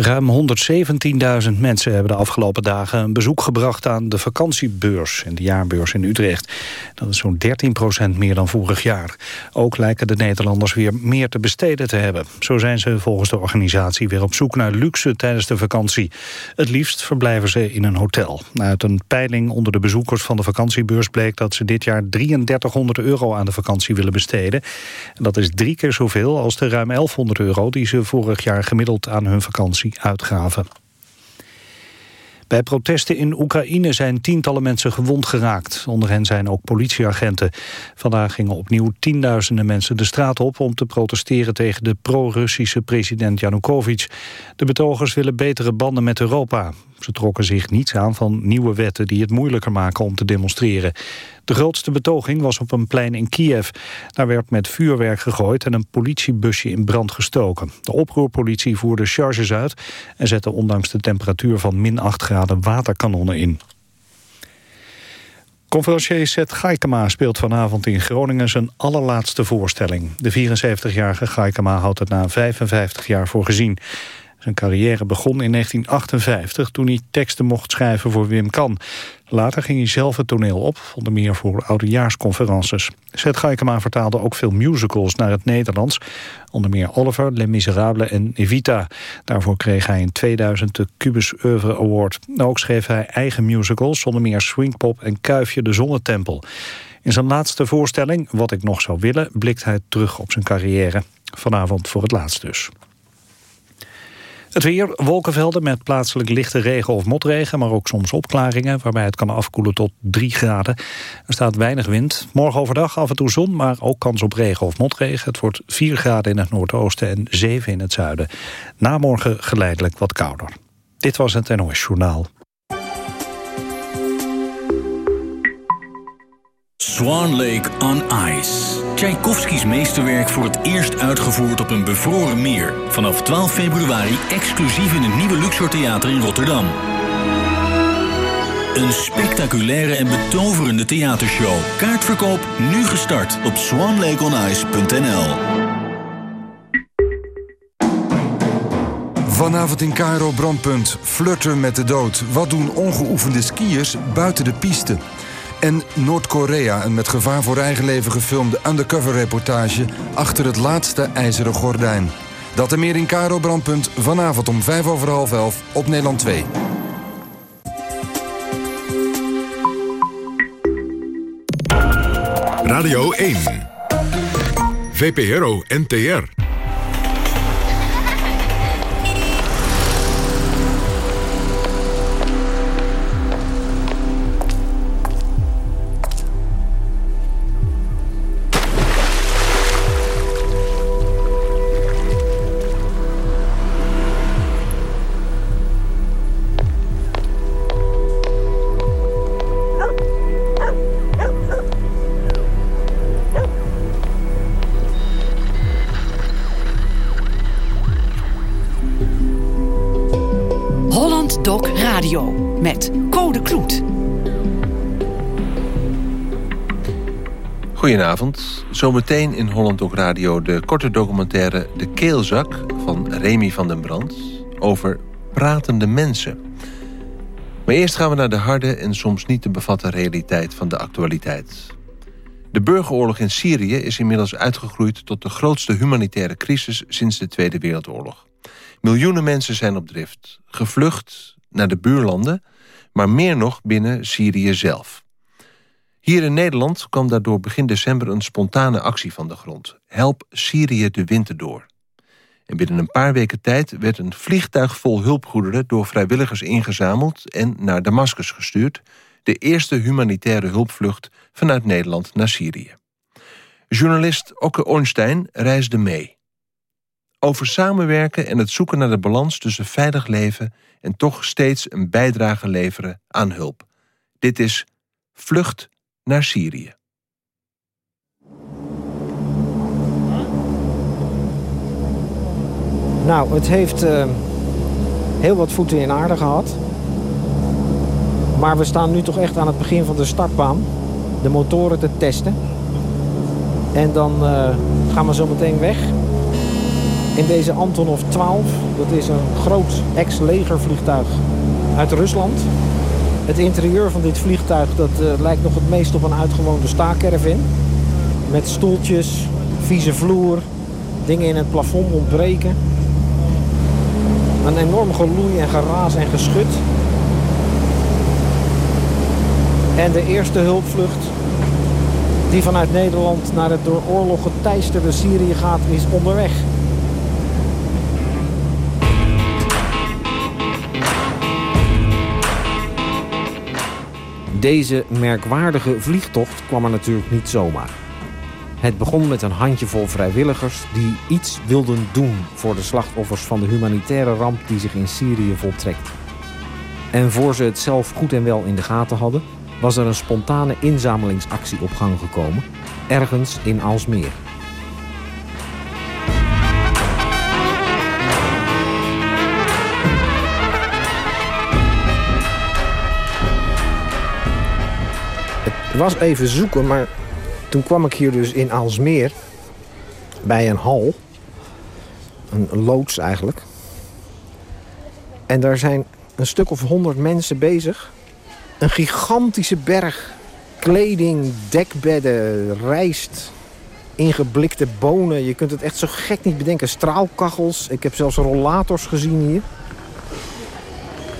Ruim 117.000 mensen hebben de afgelopen dagen een bezoek gebracht aan de vakantiebeurs en de jaarbeurs in Utrecht. Dat is zo'n 13% meer dan vorig jaar. Ook lijken de Nederlanders weer meer te besteden te hebben. Zo zijn ze volgens de organisatie weer op zoek naar luxe tijdens de vakantie. Het liefst verblijven ze in een hotel. Uit een peiling onder de bezoekers van de vakantiebeurs bleek dat ze dit jaar 3300 euro aan de vakantie willen besteden. En dat is drie keer zoveel als de ruim 1100 euro die ze vorig jaar gemiddeld aan hun vakantie uitgaven. Bij protesten in Oekraïne zijn tientallen mensen gewond geraakt. Onder hen zijn ook politieagenten. Vandaag gingen opnieuw tienduizenden mensen de straat op... om te protesteren tegen de pro-Russische president Yanukovych. De betogers willen betere banden met Europa. Ze trokken zich niets aan van nieuwe wetten die het moeilijker maken om te demonstreren. De grootste betoging was op een plein in Kiev. Daar werd met vuurwerk gegooid en een politiebusje in brand gestoken. De oproerpolitie voerde charges uit en zette ondanks de temperatuur van min 8 graden waterkanonnen in. Conferencier Seth Gaikema speelt vanavond in Groningen zijn allerlaatste voorstelling. De 74-jarige Gaikema houdt het na 55 jaar voor gezien. Zijn carrière begon in 1958 toen hij teksten mocht schrijven voor Wim Kan. Later ging hij zelf het toneel op, onder meer voor oudejaarsconferences. Seth Gaikema vertaalde ook veel musicals naar het Nederlands. Onder meer Oliver, Les Miserables en Evita. Daarvoor kreeg hij in 2000 de Cubus Oeuvre Award. Ook schreef hij eigen musicals, onder meer Swingpop en Kuifje de Zonnetempel. In zijn laatste voorstelling, Wat ik nog zou willen, blikt hij terug op zijn carrière. Vanavond voor het laatst dus. Het weer, wolkenvelden met plaatselijk lichte regen of motregen... maar ook soms opklaringen, waarbij het kan afkoelen tot 3 graden. Er staat weinig wind. Morgen overdag af en toe zon, maar ook kans op regen of motregen. Het wordt 4 graden in het noordoosten en 7 in het zuiden. Na morgen geleidelijk wat kouder. Dit was het NOS Journaal. Swan Lake on Ice. Tchaikovskis meesterwerk voor het eerst uitgevoerd op een bevroren meer. Vanaf 12 februari exclusief in het nieuwe Luxor Theater in Rotterdam. Een spectaculaire en betoverende theatershow. Kaartverkoop nu gestart op swanlakeonice.nl. Vanavond in Cairo Brandpunt. Flirten met de dood. Wat doen ongeoefende skiers buiten de piste? En Noord-Korea, een met gevaar voor eigen leven gefilmde undercover-reportage... achter het laatste ijzeren gordijn. Dat en meer in Caro Brandpunt vanavond om vijf over half elf op Nederland 2. Radio 1. VPRO NTR. Met Code Kloet. Goedenavond. Zometeen in Holland ook Radio de korte documentaire De Keelzak van Remy van den Brand over pratende mensen. Maar eerst gaan we naar de harde en soms niet te bevatten realiteit van de actualiteit. De burgeroorlog in Syrië is inmiddels uitgegroeid tot de grootste humanitaire crisis sinds de Tweede Wereldoorlog. Miljoenen mensen zijn op drift, gevlucht naar de buurlanden, maar meer nog binnen Syrië zelf. Hier in Nederland kwam daardoor begin december een spontane actie van de grond. Help Syrië de winter door. En binnen een paar weken tijd werd een vliegtuig vol hulpgoederen... door vrijwilligers ingezameld en naar Damascus gestuurd... de eerste humanitaire hulpvlucht vanuit Nederland naar Syrië. Journalist Okke Ornstein reisde mee. Over samenwerken en het zoeken naar de balans tussen veilig leven en toch steeds een bijdrage leveren aan hulp. Dit is Vlucht naar Syrië. Nou, het heeft uh, heel wat voeten in aarde gehad. Maar we staan nu toch echt aan het begin van de startbaan. De motoren te testen. En dan uh, gaan we zo meteen weg in deze Antonov 12. Dat is een groot ex-legervliegtuig uit Rusland. Het interieur van dit vliegtuig dat, uh, lijkt nog het meest op een uitgewoonde staakervin. Met stoeltjes, vieze vloer, dingen in het plafond ontbreken. Een enorm geloei en geraas en geschut. En de eerste hulpvlucht die vanuit Nederland naar het door oorlog geteisterde Syrië gaat, is onderweg. Deze merkwaardige vliegtocht kwam er natuurlijk niet zomaar. Het begon met een handjevol vrijwilligers die iets wilden doen voor de slachtoffers van de humanitaire ramp die zich in Syrië voltrekt. En voor ze het zelf goed en wel in de gaten hadden, was er een spontane inzamelingsactie op gang gekomen, ergens in Alsmeer. Was even zoeken, maar toen kwam ik hier dus in Aalsmeer bij een hal. Een loods eigenlijk. En daar zijn een stuk of honderd mensen bezig. Een gigantische berg kleding, dekbedden, rijst, ingeblikte bonen. Je kunt het echt zo gek niet bedenken. Straalkachels. Ik heb zelfs rollators gezien hier.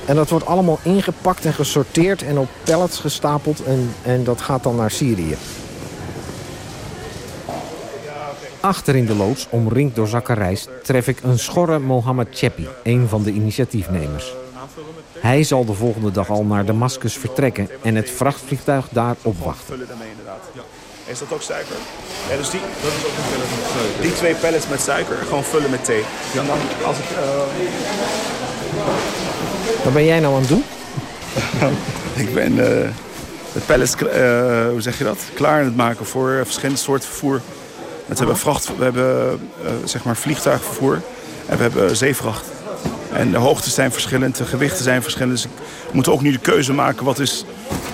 En dat wordt allemaal ingepakt en gesorteerd en op pallets gestapeld. En, en dat gaat dan naar Syrië. Achter in de loods, omringd door zakken rijst, tref ik een schorre Mohammed Chepi, een van de initiatiefnemers. Hij zal de volgende dag al naar Damascus vertrekken en het vrachtvliegtuig daar opwachten. Vullen daarmee inderdaad. Ja. Is dat ook suiker? Ja, dus die, dat is ook een pellet met suiker. Die twee pellets met suiker, gewoon vullen met thee. Ja. En dan als ik... Uh... Wat ben jij nou aan het doen? ik ben uh, de pellets, uh, hoe zeg je dat? Klaar aan het maken voor verschillende soorten vervoer. We hebben, vracht, we hebben zeg maar vliegtuigvervoer en we hebben zeevracht. En de hoogtes zijn verschillend, de gewichten zijn verschillend. Dus we moeten ook nu de keuze maken wat is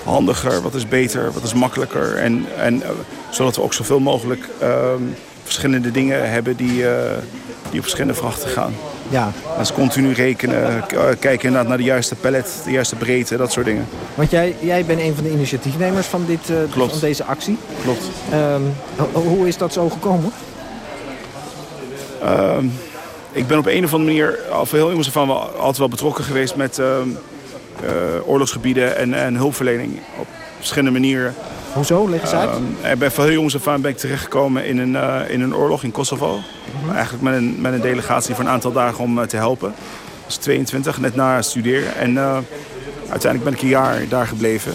handiger, wat is beter, wat is makkelijker. En, en zodat we ook zoveel mogelijk ehm, verschillende dingen hebben die, die op verschillende vrachten gaan. Ja. Dus continu rekenen, kijken inderdaad naar de juiste pallet, de juiste breedte, dat soort dingen. Want jij, jij bent een van de initiatiefnemers van, dit, uh, Klopt. van deze actie. Klopt. Um, hoe is dat zo gekomen? Um, ik ben op een of andere manier, al heel jongens van altijd wel betrokken geweest met um, uh, oorlogsgebieden en, en hulpverlening op verschillende manieren. Hoezo? Leg eens uit. Uh, ben van heel jongens af aan ben ik terechtgekomen in een, uh, in een oorlog in Kosovo. -hmm. Eigenlijk met een, met een delegatie voor een aantal dagen om uh, te helpen. Was 22, net na studeren. En uiteindelijk ben ik een jaar daar gebleven,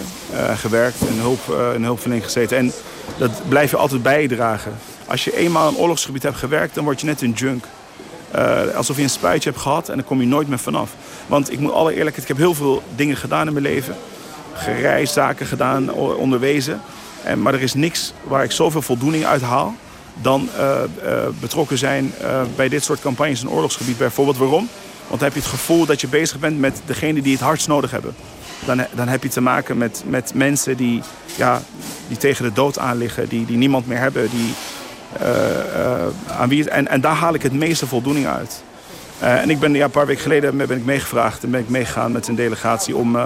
gewerkt en hulp, in hulpverlening gezeten. En dat blijf je altijd bijdragen. Als je eenmaal in een oorlogsgebied hebt gewerkt, dan word je net een junk. alsof je een spuitje hebt gehad en dan kom je nooit meer vanaf. Want ik moet alle eerlijkheid, ik heb heel veel dingen gedaan in mijn leven gereisd, zaken gedaan, onderwezen. En, maar er is niks waar ik zoveel voldoening uit haal dan uh, uh, betrokken zijn uh, bij dit soort campagnes in oorlogsgebied. Bijvoorbeeld waarom? Want dan heb je het gevoel dat je bezig bent met degene die het hardst nodig hebben. Dan, dan heb je te maken met, met mensen die, ja, die tegen de dood aan liggen, die, die niemand meer hebben. Die, aan wie, en, en daar haal ik het meeste voldoening uit. en ik ben ja, een paar weken geleden ben ik meegevraagd en ben ik meegegaan met een delegatie om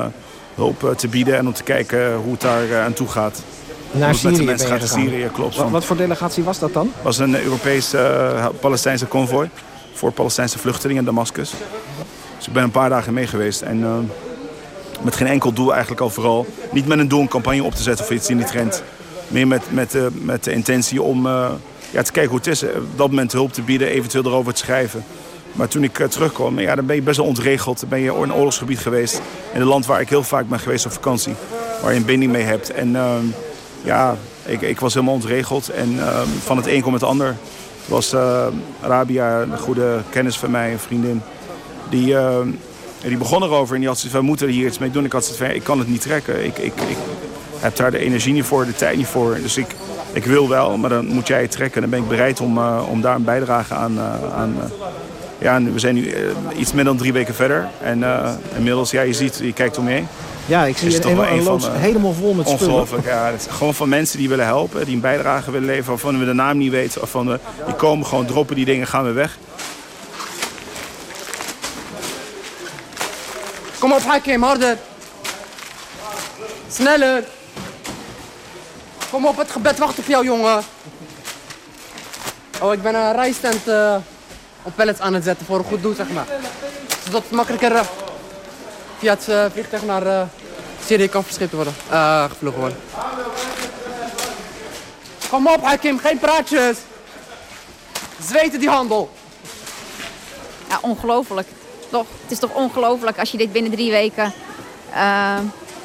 hulp te bieden en om te kijken hoe het daar aan toe gaat. Naar Syrië met de ben je gaat Syrië, klopt. Wat, wat, voor delegatie was dat dan? Het was een Europese uh, Palestijnse konvooi voor Palestijnse vluchtelingen in Damascus. Dus ik ben een paar dagen mee geweest en uh, met geen enkel doel eigenlijk al vooral. Niet met een doel een campagne op te zetten of iets in die trend. Meer met, met, uh, met de intentie om ja, te kijken hoe het is. Op dat moment hulp te bieden, eventueel erover te schrijven. Maar toen ik uh, terugkwam, ja, dan ben je best wel ontregeld. Dan ben je in een oorlogsgebied geweest. In een land waar ik heel vaak ben geweest op vakantie. Waar je een binding mee hebt. En uh, ja, ik, ik, was helemaal ontregeld. En uh, van het een komt het ander. was uh, Arabia, een goede kennis van mij, een vriendin. Die, die begon erover en die had zoiets we moeten hier iets mee doen. Ik had zoiets ik kan het niet trekken. Ik, ik, ik heb daar de energie niet voor, de tijd niet voor. Dus ik, ik wil wel, maar dan moet jij het trekken. Dan ben ik bereid om, om daar een bijdrage aan... aan ja, we zijn nu eh, iets meer dan drie weken verder. En eh, inmiddels, ja, je ziet, je kijkt om. Ja, ik zie het een, een van, eh, helemaal vol met spullen. Ongelooflijk, ja. Het gewoon van mensen die willen helpen, die een bijdrage willen leveren... waarvan we de naam niet weten, of van die komen gewoon, droppen die dingen, gaan we weg. Kom op, Hakim, harder. Sneller. Kom op, het gebed wacht op jou, jongen. Oh, ik ben een rijstent op pallets aan het zetten voor een goed doel, zeg maar. Zodat het makkelijker via het uh, vliegtuig naar uh, Syrië kan verscheept worden. gevlogen worden. Kom op, Hakim, geen praatjes. Zweten die handel. Ja, ongelooflijk. Toch, het is toch ongelooflijk als je dit binnen drie weken...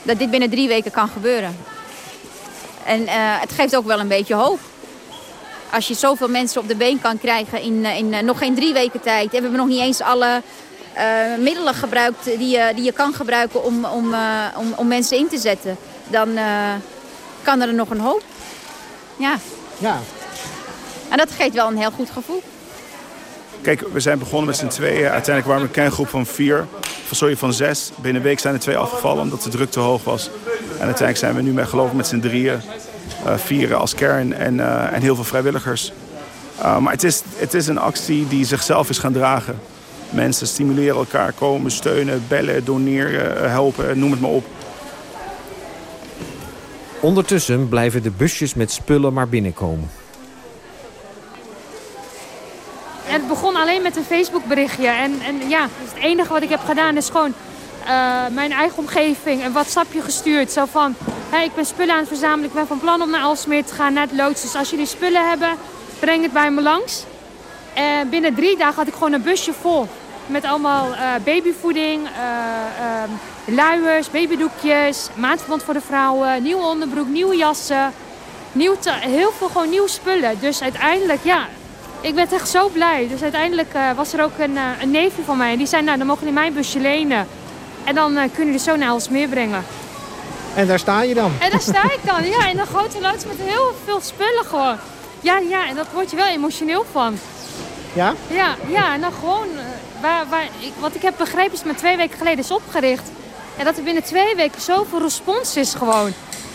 Dat dit binnen drie weken kan gebeuren. En het geeft ook wel een beetje hoop. Als je zoveel mensen op de been kan krijgen in, in uh, nog geen drie weken tijd. En we hebben nog niet eens alle middelen gebruikt die je, die je kan gebruiken om, om, om, om mensen in te zetten. Dan kan er nog een hoop. Ja. Ja. En dat geeft wel een heel goed gevoel. Kijk, we zijn begonnen met z'n tweeën. Uiteindelijk waren we een kerngroep van vier. Van, sorry, van zes. Binnen een week zijn er twee afgevallen omdat de druk te hoog was. En uiteindelijk zijn we nu met geloof ik met z'n drieën. Uh, vieren als kern en, uh, en heel veel vrijwilligers. Uh, maar het is, het is een actie die zichzelf is gaan dragen. Mensen stimuleren elkaar, komen, steunen, bellen, doneren, helpen, noem het maar op. Ondertussen blijven de busjes met spullen maar binnenkomen. het begon alleen met een Facebook berichtje. En, en ja, het enige wat ik heb gedaan is gewoon uh, mijn eigen omgeving een WhatsAppje gestuurd. Zo van, hey, ik ben spullen aan het verzamelen. Ik ben van plan om naar Alsmeer te gaan, naar het loods. Dus als jullie spullen hebben, breng het bij me langs. En binnen drie dagen had ik gewoon een busje vol. Met allemaal uh, babyvoeding, uh, luiers, babydoekjes, maandverband voor de vrouwen, nieuwe onderbroek, nieuwe jassen. Nieuw heel veel gewoon nieuwe spullen. Dus uiteindelijk, ja, ik ben echt zo blij. Dus uiteindelijk was er ook een, een neefje van mij. En die zei, nou, dan mogen jullie mijn busje lenen. En dan kunnen jullie zo naar Elsmeer brengen. En daar sta je dan? En daar sta ik dan, ja. In een grote loods met heel veel spullen gewoon. Ja, ja, en dat word je wel emotioneel van. Ja? Ja, ja en dan gewoon... waar, waar, ik, wat ik heb begrepen is dat het twee weken geleden is opgericht. En dat er binnen twee weken zoveel respons is gewoon.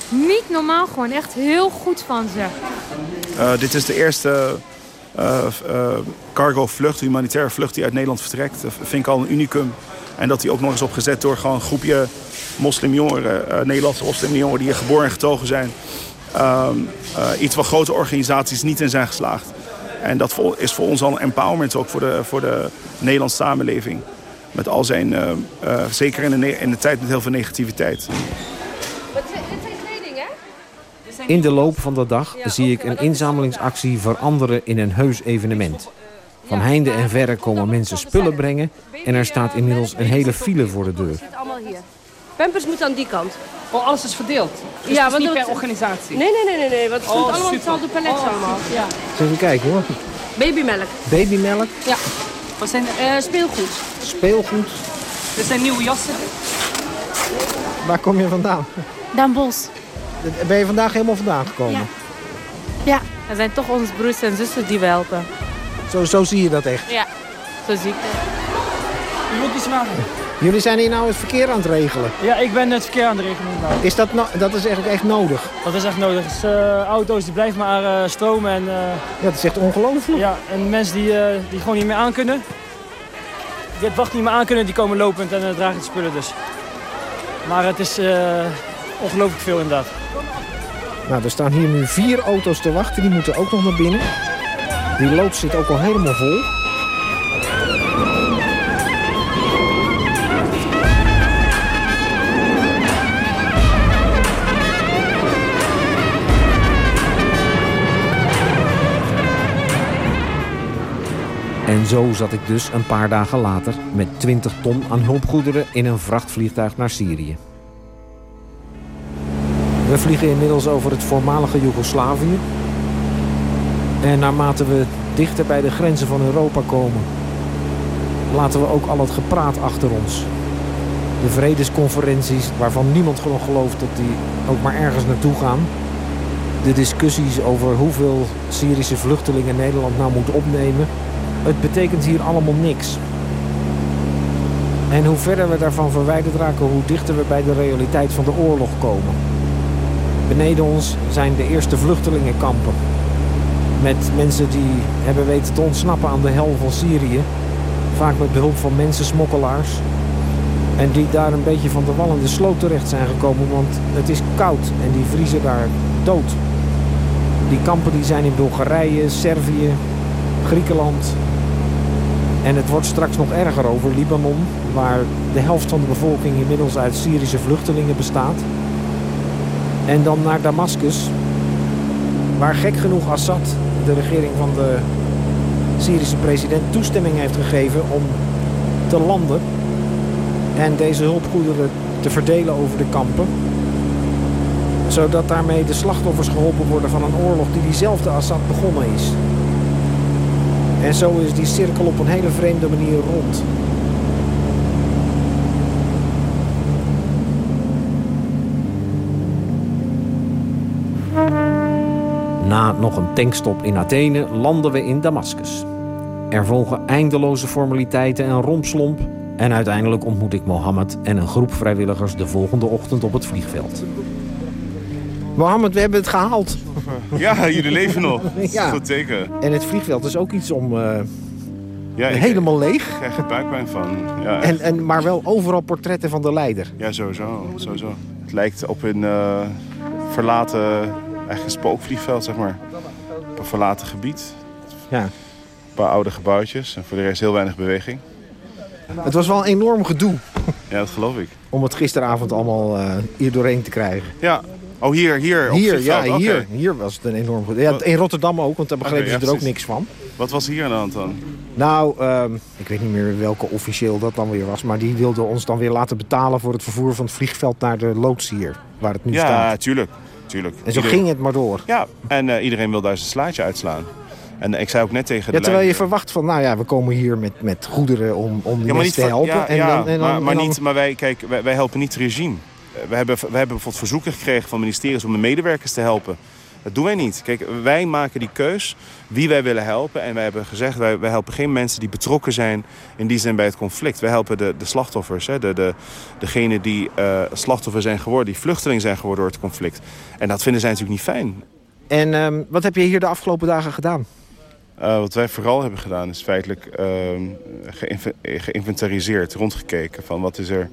Niet normaal gewoon. Echt heel goed van ze. dit is de eerste uh, uh, cargo vlucht, humanitaire vlucht die uit Nederland vertrekt. Dat vind ik al een unicum. En dat die ook nog eens opgezet door gewoon een groepje moslimjongeren, uh, Nederlandse moslimjongeren die hier geboren en getogen zijn. iets waar grote organisaties niet in zijn geslaagd. En dat is voor ons al een empowerment ook voor de, voor de Nederlandse samenleving. Met al zijn, zeker in de, in de tijd met heel veel negativiteit. In de loop van de dag zie ik een inzamelingsactie veranderen in een heus evenement. Van heinde en verre komen mensen spullen brengen en er staat inmiddels een hele file voor de deur. Pampers moet aan die kant. Oh, alles is verdeeld? Dus ja, het is niet per organisatie? Nee, nee, nee, nee, nee want het oh, allemaal hetzelfde palet oh, allemaal. Ja. Even kijken hoor. Babymelk. Babymelk? Ja. Wat zijn uh, speelgoed? Speelgoed. Dit zijn nieuwe jassen. Waar kom je vandaan? Dan Bos. Ben je vandaag helemaal vandaan gekomen? Ja. ja. Er zijn toch onze broers en zussen die we helpen. Zo, zo zie je dat echt? Ja, zo zie ik het. Je moet iets maken. Jullie zijn hier nou het verkeer aan het regelen? Ja, ik ben het verkeer aan het regelen. Is dat, no dat is eigenlijk echt nodig? Dat is echt nodig. Dus, uh, auto's die blijven maar uh, stromen. En, uh, ja, dat is echt ongelooflijk. Ja, en mensen die, die gewoon niet meer aan kunnen, die het wacht niet meer aan kunnen, die komen lopend en dragen de spullen dus. Maar het is ongelooflijk veel inderdaad. Nou, er staan hier nu vier auto's te wachten. Die moeten ook nog naar binnen. Die loods zit ook al helemaal vol. En zo zat ik dus een paar dagen later met 20 ton aan hulpgoederen in een vrachtvliegtuig naar Syrië. We vliegen inmiddels over het voormalige Joegoslavië. En naarmate we dichter bij de grenzen van Europa komen... laten we ook al het gepraat achter ons. De vredesconferenties waarvan niemand gewoon gelooft dat die ook maar ergens naartoe gaan. De discussies over hoeveel Syrische vluchtelingen Nederland nou moet opnemen. Het betekent hier allemaal niks. En hoe verder we daarvan verwijderd raken, hoe dichter we bij de realiteit van de oorlog komen. Beneden ons zijn de eerste vluchtelingenkampen. Met mensen die hebben weten te ontsnappen aan de hel van Syrië. Vaak met behulp van mensensmokkelaars. En die daar een beetje van de wal in de sloot terecht zijn gekomen, want het is koud en die vriezen daar dood. Die kampen die zijn in Bulgarije, Servië, Griekenland. En het wordt straks nog erger over Libanon, waar de helft van de bevolking inmiddels uit Syrische vluchtelingen bestaat. En dan naar Damascus, waar gek genoeg Assad, de regering van de Syrische president, toestemming heeft gegeven om te landen en deze hulpgoederen te verdelen over de kampen. Zodat daarmee de slachtoffers geholpen worden van een oorlog die diezelfde Assad begonnen is. En zo is die cirkel op een hele vreemde manier rond. Na nog een tankstop in Athene landen we in Damascus. Er volgen eindeloze formaliteiten en rompslomp. En uiteindelijk ontmoet ik Mohammed en een groep vrijwilligers de volgende ochtend op het vliegveld. Mohammed, we hebben het gehaald. Ja, jullie leven nog. Ja. Goed teken. En het vliegveld is ook iets om... eh, Ja, helemaal leeg. Ik krijg er buikpijn van. Ja. En, en, maar wel overal portretten van de leider. ja sowieso, sowieso. Het lijkt op een eh, verlaten, eigenlijk een spookvliegveld, zeg maar. Op een verlaten gebied. Ja. Een paar oude gebouwtjes en voor de rest heel weinig beweging. Het was wel een enorm gedoe Ja, dat geloof ik. om het gisteravond allemaal eh, hier doorheen te krijgen. Ja. Oh, hier, hier. op Hier, ja, hier, hier was het een enorm gedoe. Ja, in Rotterdam ook, want daar begrepen ja, ze er ook niks van. Wat was hier aan de hand dan? Nou, ehm, ik weet niet meer welke officieel dat dan weer was. Maar die wilde ons dan weer laten betalen voor het vervoer van het vliegveld naar de loods hier. Waar het nu ja, staat. tuurlijk. En zo ging het maar door. Ja, en eh, iedereen wil daar zijn slaatje uitslaan. En ik zei ook net tegen de Ja, terwijl je verwacht van, nou ja, we komen hier met, met goederen om, om Ja, mensen te helpen. Ja, en ja, dan, en dan, maar, maar, en dan- niet, maar wij, kijk, wij, wij helpen niet het regime. Eh, We hebben, we hebben bijvoorbeeld verzoeken gekregen van ministeries om de medewerkers te helpen. Dat doen wij niet. Kijk, wij maken die keus wie wij willen helpen. En wij hebben gezegd, wij, wij helpen geen mensen die betrokken zijn in die zin bij het conflict. Wij helpen de, de slachtoffers, hè, de, de, degenen die eh, slachtoffer zijn geworden, die vluchteling zijn geworden door het conflict. En dat vinden zij natuurlijk niet fijn. En ehm, wat heb je hier de afgelopen dagen gedaan? Eh, wat wij vooral hebben gedaan is feitelijk ehm, geïnve- geïnventariseerd, rondgekeken van wat is er,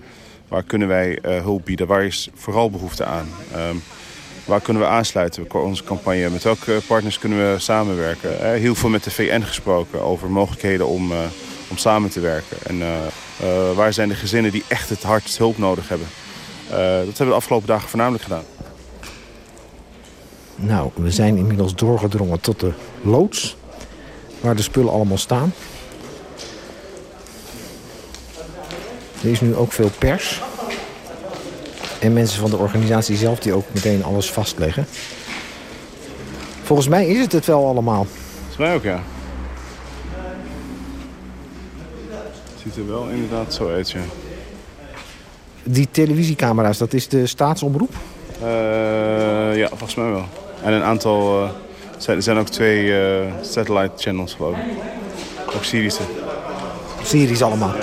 waar kunnen wij eh, hulp bieden, waar is vooral behoefte aan. Ehm, waar kunnen we aansluiten bij onze campagne, met welke partners kunnen we samenwerken. Eh, heel veel met de VN gesproken over mogelijkheden om, eh, om samen te werken. En eh, waar zijn de gezinnen die echt het hardst hulp nodig hebben. Dat hebben we de afgelopen dagen voornamelijk gedaan. Nou, we zijn inmiddels doorgedrongen tot de loods. Waar de spullen allemaal staan. Er is nu ook veel pers. En mensen van de organisatie zelf die ook meteen alles vastleggen. Volgens mij is het het wel allemaal. Volgens mij ook, ja. Het ziet er wel inderdaad zo uit, ja. Die televisiecamera's, dat is de staatsomroep? Eh, ja, volgens mij wel. En een aantal... eh, er zijn ook twee eh, satellite channels, geloof ik. Ook Syrische. Syrisch allemaal.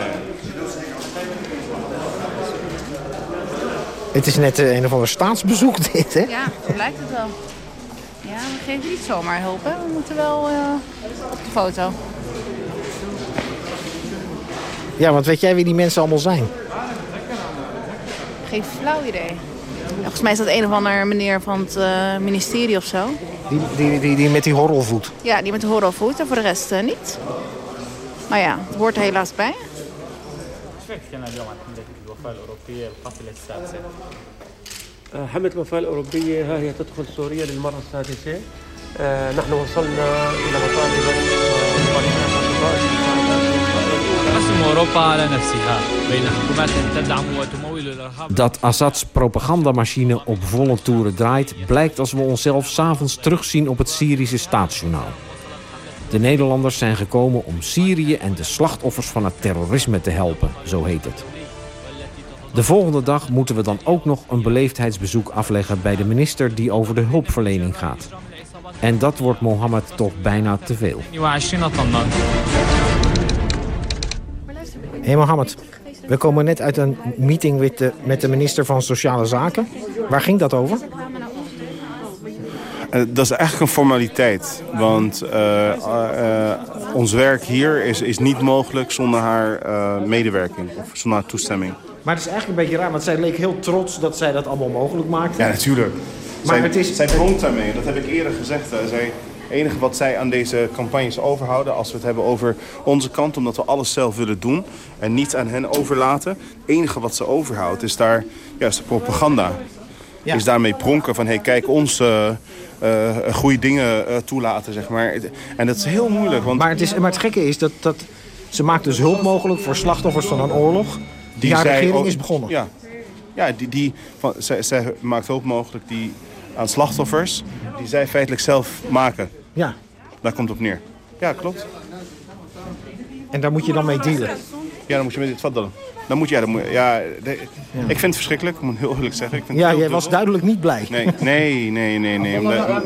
Het is net eh, een of ander staatsbezoek dit, hè? Ja, zo lijkt het wel. Ja, we geven niet zomaar hulp, hè. We moeten wel eh, op de foto. Ja, want weet jij wie die mensen allemaal zijn? Geen flauw idee. Volgens mij is dat een of ander meneer van het eh, ministerie of zo. Die, die, die, die met die horrelvoet. Ja, die met de horrelvoet en voor de rest niet. Maar ja, het hoort er helaas bij. كان اليوم عن حملة الوفاة الأوروبية القافلة السادسة آه، حملة الوفاة الأوروبية ها هي تدخل سوريا للمرة السادسة آه، نحن وصلنا إلى مطالب تقسم أوروبا على نفسها بين حكومات تدعم وتمول الإرهاب Dat Assads propagandamachine op volle toeren draait... blijkt als we onszelf s'avonds terugzien op het Syrische staatsjournaal. De Nederlanders zijn gekomen om Syrië en de slachtoffers van het terrorisme te helpen, zo heet het. De volgende dag moeten we dan ook nog een beleefdheidsbezoek afleggen bij de minister die over de hulpverlening gaat. En dat wordt Mohammed toch bijna te veel. Hey Mohammed, we komen net uit een meeting met de, met de minister van Sociale Zaken. Waar ging dat over? Eh, dat is eigenlijk een formaliteit. Want eh, eh, ons werk hier is, is niet mogelijk zonder haar medewerking of zonder haar toestemming. Maar het is eigenlijk een beetje raar, want zij leek heel trots dat zij dat allemaal mogelijk maakte. Ja, natuurlijk. Maar zij, het is- zij pronkt daarmee, dat heb ik eerder gezegd. Zij, het enige wat zij aan deze campagnes overhouden, als we het hebben over onze kant, omdat we alles zelf willen doen en niet aan hen overlaten. Het enige wat ze overhoudt is daar juist de propaganda. Is daarmee pronken van, hey, kijk ons eh, eh, goede dingen eh, toelaten, zeg maar. En dat is heel moeilijk, want... Maar het, is, maar het gekke is dat, dat ze maakt dus hulp mogelijk voor slachtoffers van een oorlog die, regering ook- is begonnen. Ja, ja die, die, van, zij, zij maakt hulp mogelijk die, aan slachtoffers die zij feitelijk zelf maken. Ja. Daar komt het op neer. Ja, klopt. En daar moet je dan mee dealen. Ja, dan moet je met dit. Dan moet je, ja, dan moet, ja, de- ik vind het verschrikkelijk, ik moet heel eerlijk zeggen. Ik vind Ja, jij was duidelijk niet blij. Nee, nee, nee, nee. nee. omdat-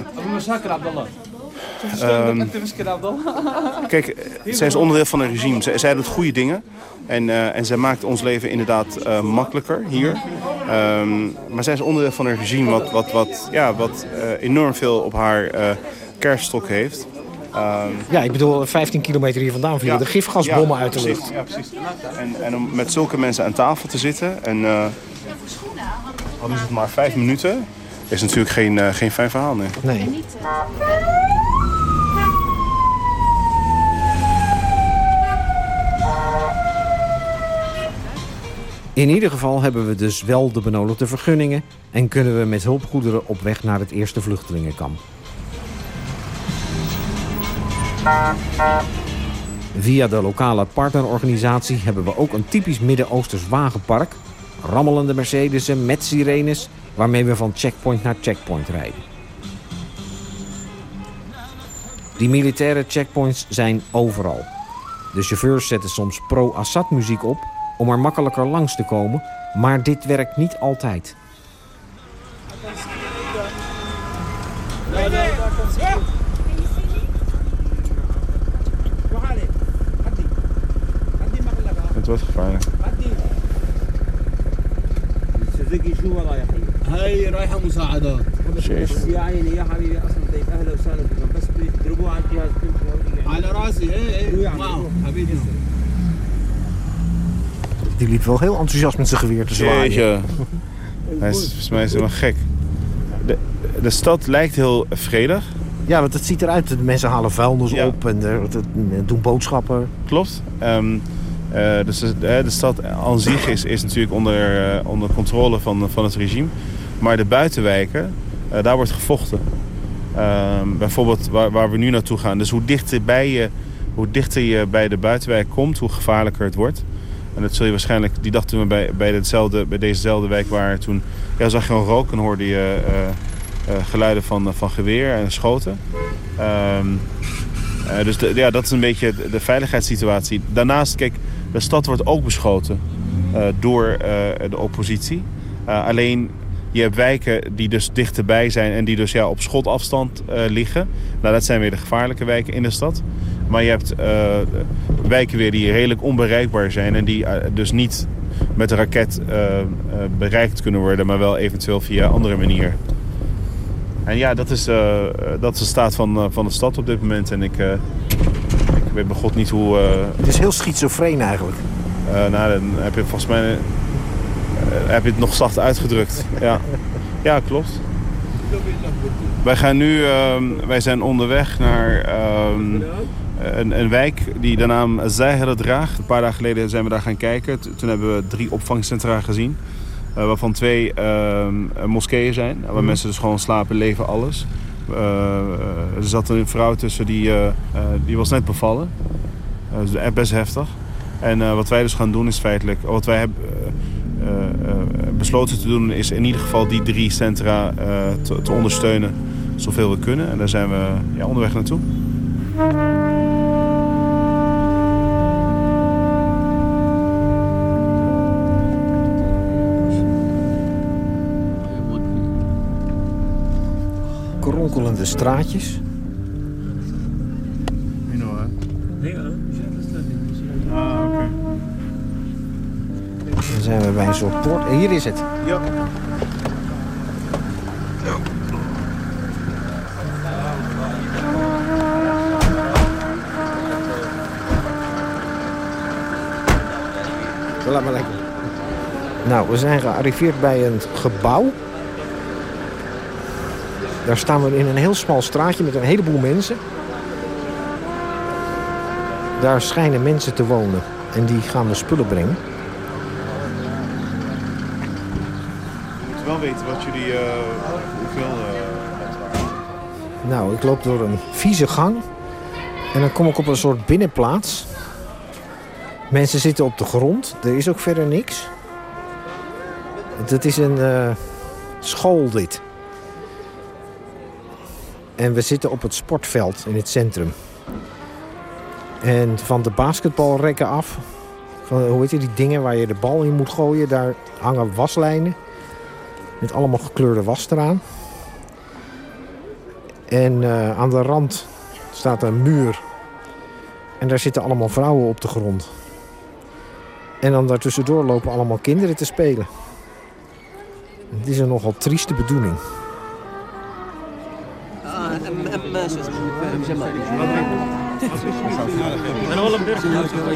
Ehm, Kijk, eh, zij is onderdeel van een regime. Zij, zij doet goede dingen. En, eh, en zij maakt ons leven inderdaad eh, makkelijker hier. Ehm, maar zij is onderdeel van een regime wat, wat, wat, ja, wat eh, enorm veel op haar eh kerststok heeft. Ehm, Ja, ik bedoel, 15 kilometer hier vandaan vliegen de gifgasbommen ja, uit de precies, lucht. Ja, precies. En, en om met zulke mensen aan tafel te zitten en eh al is het maar vijf minuten, is natuurlijk geen, geen fijn verhaal. Nee. Nee. In ieder geval hebben we dus wel de benodigde vergunningen en kunnen we met hulpgoederen op weg naar het eerste vluchtelingenkamp. Via de lokale partnerorganisatie hebben we ook een typisch Midden-Oosters wagenpark. Rammelende Mercedes'en met sirenes waarmee we van checkpoint naar checkpoint rijden. Die militaire checkpoints zijn overal. De chauffeurs zetten soms pro-Assad muziek op om er makkelijker langs te komen, maar dit werkt niet altijd. Het wordt gevaarlijk. صدقني شو والله يا حبيبي هاي رايحه مساعدات Jeez. يا عيني يا حبيبي اصلا طيب اهلا وسهلا بكم بس بيضربوه على الجهاز على راسي ايه ايه Die liep wel heel enthousiast met zijn geweer te zwaaien. Jeetje. Hij is, volgens mij is hij helemaal gek. De, de stad lijkt heel vredig. Ja, want het ziet eruit. De mensen halen vuilnis op en doen boodschappen. Klopt. Ehm, eh, dus de, eh, de stad aan zich is, is natuurlijk onder, eh, onder controle van, van het regime. Maar de buitenwijken, daar wordt gevochten. Ehm, bijvoorbeeld waar, waar we nu naartoe gaan. Dus hoe dichter, bij je, hoe dichter je bij de buitenwijk komt, hoe gevaarlijker het wordt. En dat zul je waarschijnlijk, die dag toen we bij, bij, hetzelfde, bij dezezelfde wijk waren, toen ja, zag je gewoon rook en hoorde je eh, eh, geluiden van, van geweer en schoten. Ehm, eh, dus ja, dat is een beetje de, de veiligheidssituatie. Daarnaast, kijk, de stad wordt ook beschoten door de oppositie. Alleen, je hebt wijken die dus dichterbij zijn en die dus ja, op schotafstand eh, liggen. Nou, dat zijn weer de gevaarlijke wijken in de stad. Maar je hebt eh, wijken weer die redelijk onbereikbaar zijn en die eh, dus niet met een raket bereikt kunnen worden, maar wel eventueel via andere manieren. En ja, dat is, dat is de staat van, van de stad op dit moment. En ik, ik weet bij god niet hoe... Het is heel schizofreen eigenlijk. nou, dan heb je volgens mij heb je het nog zacht uitgedrukt. Ja, ja klopt. Wij gaan nu, ehm, wij zijn onderweg naar ehm, een, een wijk die de naam Zijheren draagt. Een paar dagen geleden zijn we daar gaan kijken. Toen hebben we drie opvangcentra gezien. eh, waarvan twee ehm, moskeeën zijn. Waar Mhm. mensen dus gewoon slapen, leven, alles. Eh, eh, er zat een vrouw tussen die, eh, eh, die was net bevallen. Eh, Dat is best heftig. En eh, wat wij dus gaan doen is feitelijk... Wat wij hebben eh, eh, besloten te doen is in ieder geval die drie centra eh, te, te ondersteunen zoveel we kunnen. En daar zijn we ja, onderweg naartoe. Kronkelende straatjes. Zijn we bij een soort poort. Hier is het. Ja. Salam alaikum. Nou, we zijn gearriveerd bij een gebouw. Daar staan we in een heel smal straatje met een heleboel mensen. Daar schijnen mensen te wonen. En die gaan de spullen brengen. Je moet wel weten wat jullie, eh, uh, Nou, ik loop door een vieze gang. En dan kom ik op een soort binnenplaats. Mensen zitten op de grond. Er is ook verder niks. Dat is een uh, school dit. En we zitten op het sportveld in het centrum. En van de basketbalrekken af, van, hoe heet je, die dingen waar je de bal in moet gooien, daar hangen waslijnen. Met allemaal gekleurde was eraan. En uh, aan de rand staat een muur. En daar zitten allemaal vrouwen op de grond. En dan daartussendoor lopen allemaal kinderen te spelen. Het is een nogal trieste bedoeling.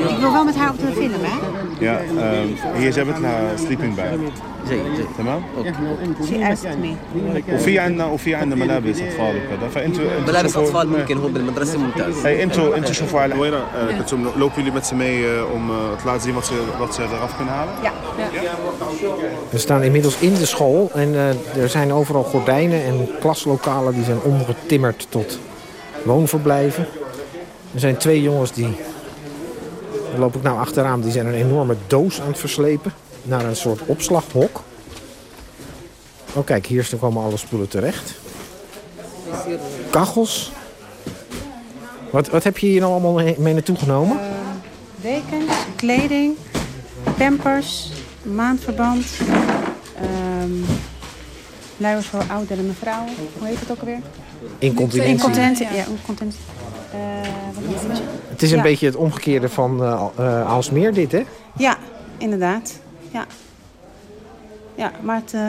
Ik wil wel met haar op de film, hè? Ja, هي جابتنا سليبنج باج زي زي تمام؟ She asked me. وفي عندنا وفي عندنا ملابس اطفال وكذا فانتوا انتوا ملابس شوفوا- اطفال ممكن هو بالمدرسه ممتاز Hey, انتوا انتوا شوفوا على وين lopen jullie met ze mee eh, om eh, te laten zien wat ze, wat ze eraf kunnen halen? Ja. We staan inmiddels in de school en eh, er zijn overal gordijnen en klaslokalen die zijn omgetimmerd tot woonverblijven. Er zijn twee jongens die, daar loop ik nou achteraan, die zijn een enorme doos aan het verslepen naar een soort opslaghok. Oh kijk, hier komen alle spullen terecht. Kachels. Wat, wat heb je hier nou allemaal mee naartoe genomen? Dekens, kleding, pampers, maandverband, ehm luiers voor oudere mevrouwen. Hoe heet het ook alweer? Incontinentie. Incontinentie, ja, incontinentie. Het is een Ja. beetje het omgekeerde van eh eh, Aalsmeer dit, hè? Ja, inderdaad. Ja, ja maar het eh,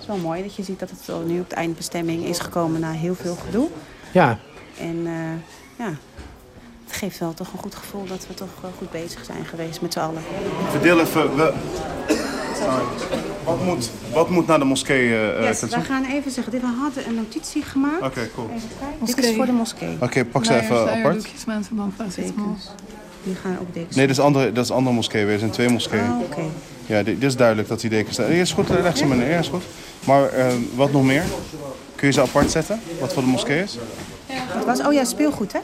is wel mooi dat je ziet dat het nu op de eindbestemming is gekomen na heel veel gedoe. Ja, En eh, ja, het geeft wel toch een goed gevoel dat we toch goed bezig zijn geweest met z'n allen. Verdeel even. We... Wat, moet, wat moet naar de moskee? eh, eh, Yes, we gaan even zeggen, dit, we hadden een notitie gemaakt. Oké, cool. Even kijken. Dit is voor de moskee. Oké, pak ze even apart. Dekens. Die gaan ook dekens. Nee, dat is andere, dat is andere moskee weer. Er zijn twee moskeeën. Ah, oké. Ja, dit, dit is duidelijk dat die dekens staan. Ja, is goed, leg ze maar neer. Ja, is goed. Maar eh, wat nog meer? Kun je ze apart zetten? Wat voor de moskee is? Wat was? Oh ja, speelgoed hè?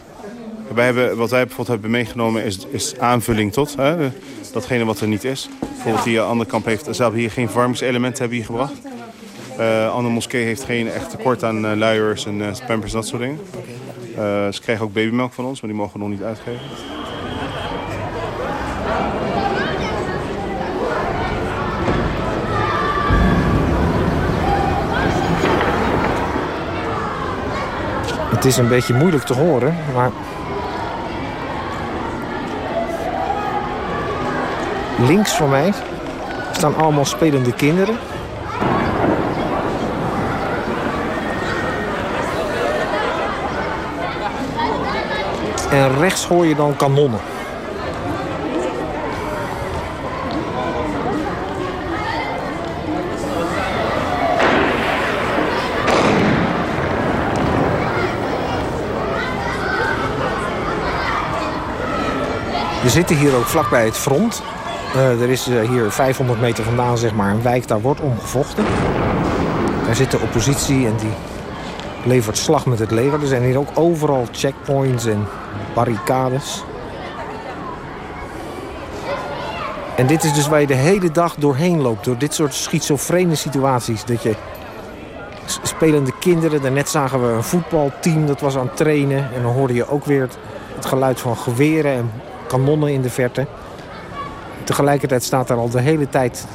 Wij hebben, wat wij bijvoorbeeld hebben meegenomen is, is aanvulling tot. Hè, datgene wat er niet is. Bijvoorbeeld die andere kamp heeft, ze hebben hier geen verwarmingselementen hebben hier gebracht. Eh andere moskee heeft geen echt tekort aan eh, luiers en eh, pampers en dat soort dingen. Eh, ze krijgen ook babymelk van ons, maar die mogen we nog niet uitgeven. Het is een beetje moeilijk te horen, maar... Links van mij staan allemaal spelende kinderen. En rechts hoor je dan kanonnen. We zitten hier ook vlakbij het front. Eh, er is eh, hier 500 meter vandaan zeg maar, een wijk, daar wordt om gevochten. Daar zit de oppositie en die levert slag met het leger. Er zijn hier ook overal checkpoints en barricades. En dit is dus waar je de hele dag doorheen loopt. Door dit soort schizofrene situaties. Dat je spelende kinderen. Daarnet zagen we een voetbalteam dat was aan het trainen. En dan hoorde je ook weer het geluid van geweren en kanonnen in de verte. Tegelijkertijd staat er al de hele tijd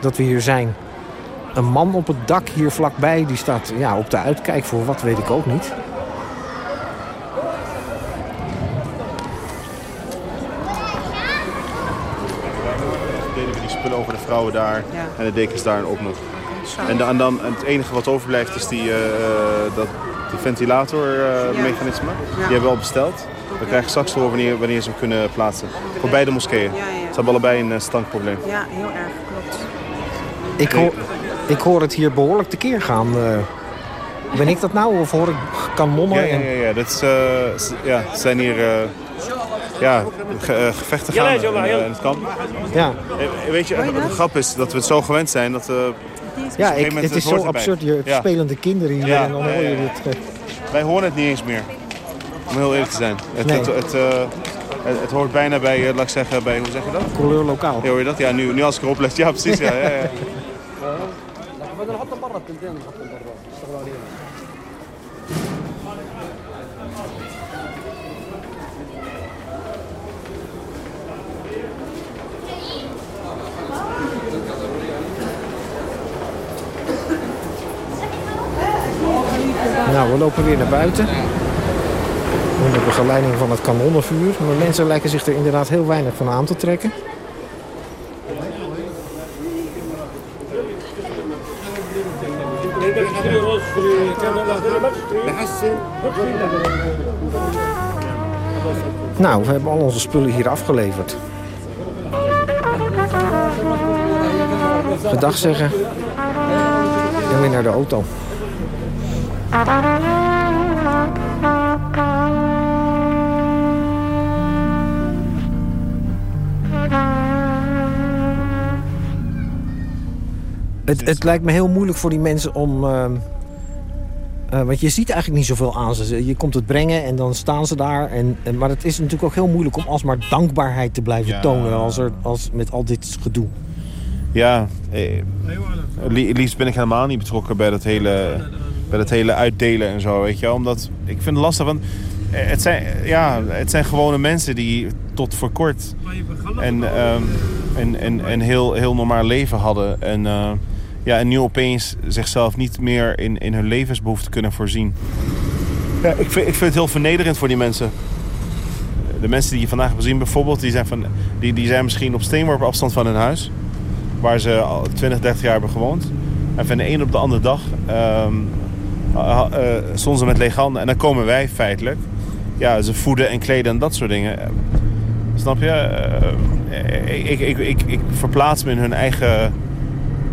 dat we hier zijn... een man op het dak hier vlakbij. Die staat ja, op de uitkijk voor wat weet ik ook niet. deden we die spullen over de vrouwen daar Ja. en de dekens daar ook nog. En, da- en dan en het enige wat overblijft is die, eh, eh, dat, die ventilatormechanisme. Die hebben we al besteld. We krijgen straks te horen wanneer, wanneer ze hem kunnen plaatsen. Voor beide moskeeën. Ja, ja. Hebben allebei een eh, stankprobleem. Ja, heel erg, klopt. Ik hoor, ik hoor het hier behoorlijk tekeer gaan. eh. ben ik dat nou of hoor ik kanonnen? Ja, ja, ja, ja. Dat is, eh, ja, zijn hier eh, ja, ge- gevechten gaan in, eh, in het kamp. Ja. Weet je, de grap is dat we het zo gewend zijn dat... eh, Ja, ik, het is zo erbij. absurd. Je Ja. spelende kinderen hier Ja, en dan hoor je dit. Wij horen het niet eens meer. Om heel eerlijk te zijn. Het, Nee. het, het, eh, het, hoort bijna bij, eh, laat ik zeggen, bij, hoe zeg je dat? Coureur lokaal. Ja, hoor je dat? Ja, nu, nu als ik erop let. Ja, precies. Ja, ja, ja. Nou, we lopen weer naar buiten. Onder begeleiding van het kanonnenvuur. Maar mensen lijken zich er inderdaad heel weinig van aan te trekken. Nou, we hebben al onze spullen hier afgeleverd. Gedag zeggen. En weer naar de auto. Het, het lijkt me heel moeilijk voor die mensen om... ehm, eh, want je ziet eigenlijk niet zoveel aan ze. Je komt het brengen en dan staan ze daar. En, en, maar het is natuurlijk ook heel moeilijk om alsmaar dankbaarheid te blijven Ja. tonen... Als er, als, met al dit gedoe. Ja, eh, li- liefst ben ik helemaal niet betrokken bij dat hele, bij dat hele uitdelen en zo, weet je wel. Omdat, ik vind het lastig, want eh, het zijn, ja, het zijn gewone mensen die tot voor kort en, ehm, en, en, en heel, heel normaal leven hadden. En, eh, ja, en nu opeens zichzelf niet meer in, in hun levensbehoeften kunnen voorzien. Ja, ik, vind, ik vind het heel vernederend voor die mensen. De mensen die je vandaag hebt gezien bijvoorbeeld, die zijn, van, die, die zijn misschien op steenworp afstand van hun huis waar ze al 20, 30 jaar hebben gewoond. En van de een op de andere dag uh, uh, stonden ze met lege handen. En dan komen wij feitelijk. Ja, ze voeden en kleden en dat soort dingen. Snap je? Eh, ik, ik, ik, ik verplaats me in hun eigen,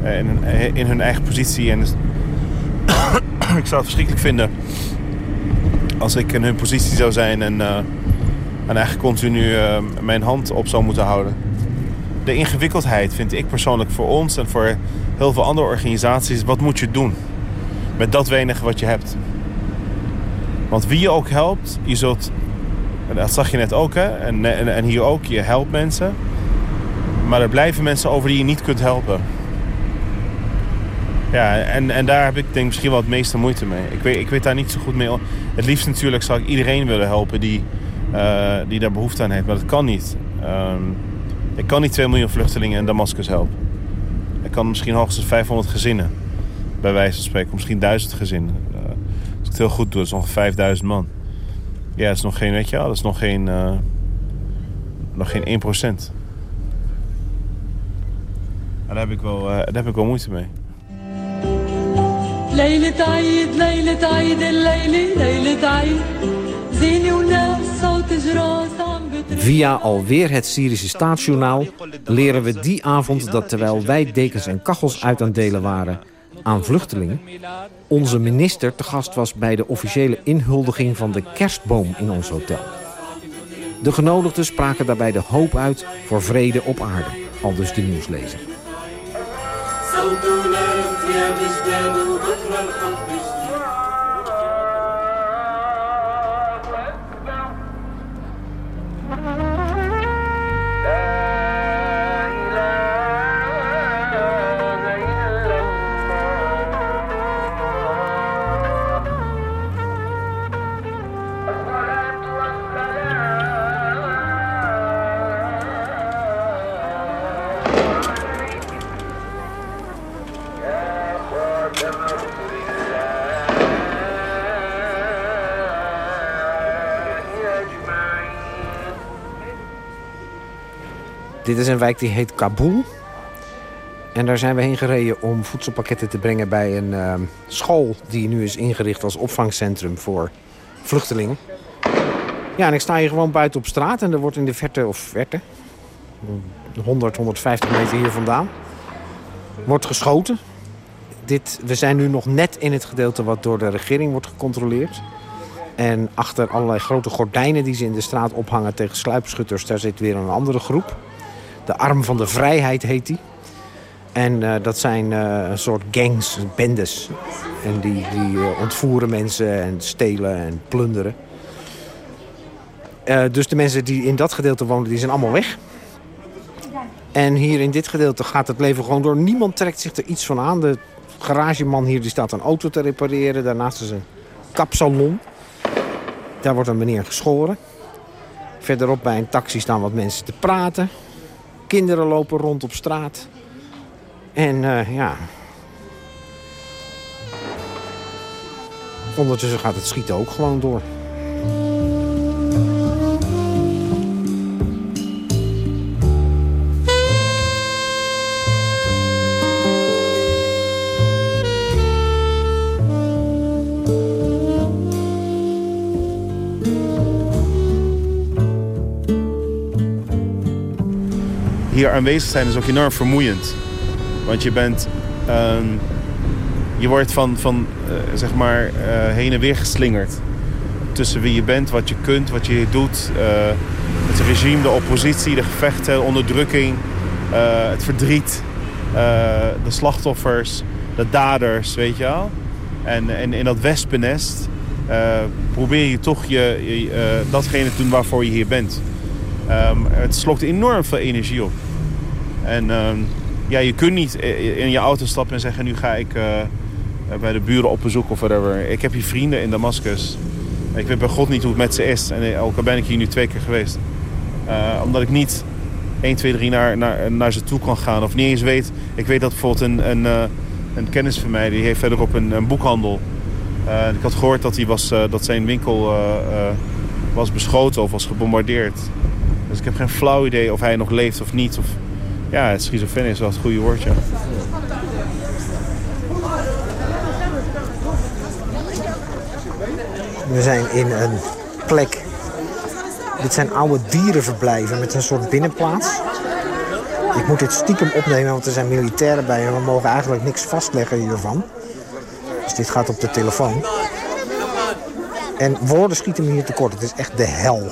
in hun, in hun eigen positie. En dus- ik zou het verschrikkelijk vinden als ik in hun positie zou zijn en, eh, en eigenlijk continu eh, mijn hand op zou moeten houden de ingewikkeldheid vind ik persoonlijk voor ons en voor heel veel andere organisaties. Wat moet je doen met dat wenige wat je hebt? Want wie je ook helpt, je zult, dat zag je net ook hè, en, en, en hier ook, je helpt mensen. Maar er blijven mensen over die je niet kunt helpen. Ja, en, en daar heb ik denk misschien wel het meeste moeite mee. Ik weet, ik weet daar niet zo goed mee. Het liefst natuurlijk zou ik iedereen willen helpen die, eh, die daar behoefte aan heeft. Maar dat kan niet. Ehm, ik kan niet 2 miljoen vluchtelingen in Damascus helpen. Ik kan misschien hoogstens 500 gezinnen. Bij wijze van spreken. Misschien 1000 gezinnen. Eh, als ik het heel goed doe, dat is ongeveer 5000 man. Ja, dat is nog geen, weet je dat is nog geen, eh, nog geen 1%. En daar heb ik wel, daar heb ik wel moeite mee. ليلة عيد ليلة عيد الليلة ليلة عيد زينة وناس صوت جراس عم بترن Via alweer het Syrische staatsjournaal leren we die avond dat terwijl wij dekens en kachels uit aan het delen waren aan vluchtelingen, onze minister te gast was bij de officiële inhuldiging van de kerstboom in ons hotel. De genodigden spraken daarbij de hoop uit voor vrede op aarde, al dus de nieuwslezer. يا مجدان ذكر الخلق. Dit is een wijk die heet Kabul. En daar zijn we heen gereden om voedselpakketten te brengen bij een ehm, school... die nu is ingericht als opvangcentrum voor vluchtelingen. Ja, en ik sta hier gewoon buiten op straat en er wordt in de verte, of verte... 100, 150 meter hier vandaan... wordt geschoten. Dit, we zijn nu nog net in het gedeelte wat door de regering wordt gecontroleerd. En achter allerlei grote gordijnen die ze in de straat ophangen tegen sluipschutters... daar zit weer een andere groep. De Arm van de Vrijheid heet die. En eh, dat zijn eh, een soort gangs, bendes. En die, die eh, ontvoeren mensen en stelen en plunderen. Dus de mensen die in dat gedeelte wonen, die zijn allemaal weg. En hier in dit gedeelte gaat het leven gewoon door. Niemand trekt zich er iets van aan. De garageman hier die staat een auto te repareren. Daarnaast is een kapsalon. Daar wordt een meneer geschoren. Verderop bij een taxi staan wat mensen te praten. Kinderen lopen rond op straat. En eh, ja... Ondertussen gaat het schieten ook gewoon door. Hier aanwezig zijn is ook enorm vermoeiend. Want je bent... ehm, je wordt van, van eh, zeg maar eh, heen en weer geslingerd. Tussen wie je bent, wat je kunt, wat je doet. eh, het regime, de oppositie, de gevechten, de onderdrukking. het verdriet. de slachtoffers, de daders, weet je wel. En, en in dat wespennest probeer je toch je, datgene te doen waarvoor je hier bent. Ehm, het slokt enorm veel energie op. En ehm, ja, je kunt niet i- in je auto stappen en zeggen... nu ga ik eh, bij de buren op bezoek of whatever. Ik heb hier vrienden in Damascus. Ik weet bij God niet hoe het met ze is. En eh, ook al ben ik hier nu twee keer geweest. Eh, omdat ik niet 1, 2, 3 naar, naar, naar ze toe kan gaan. Of niet eens weet... Ik weet dat bijvoorbeeld een, een, eh, een kennis van mij... die heeft verderop een, een boekhandel. Eh, ik had gehoord dat, hij was, eh, dat zijn winkel eh, eh, was beschoten of was gebombardeerd. Dus ik heb geen flauw idee of hij nog leeft of niet. Of, ja, schizofren is wel het goede woordje. We zijn in een plek. Dit zijn oude dierenverblijven met een soort binnenplaats. Ik moet dit stiekem opnemen, want er zijn militairen bij en we mogen eigenlijk niks vastleggen hiervan. Dus dit gaat op de telefoon. En woorden schieten me hier tekort. Het is echt de hel.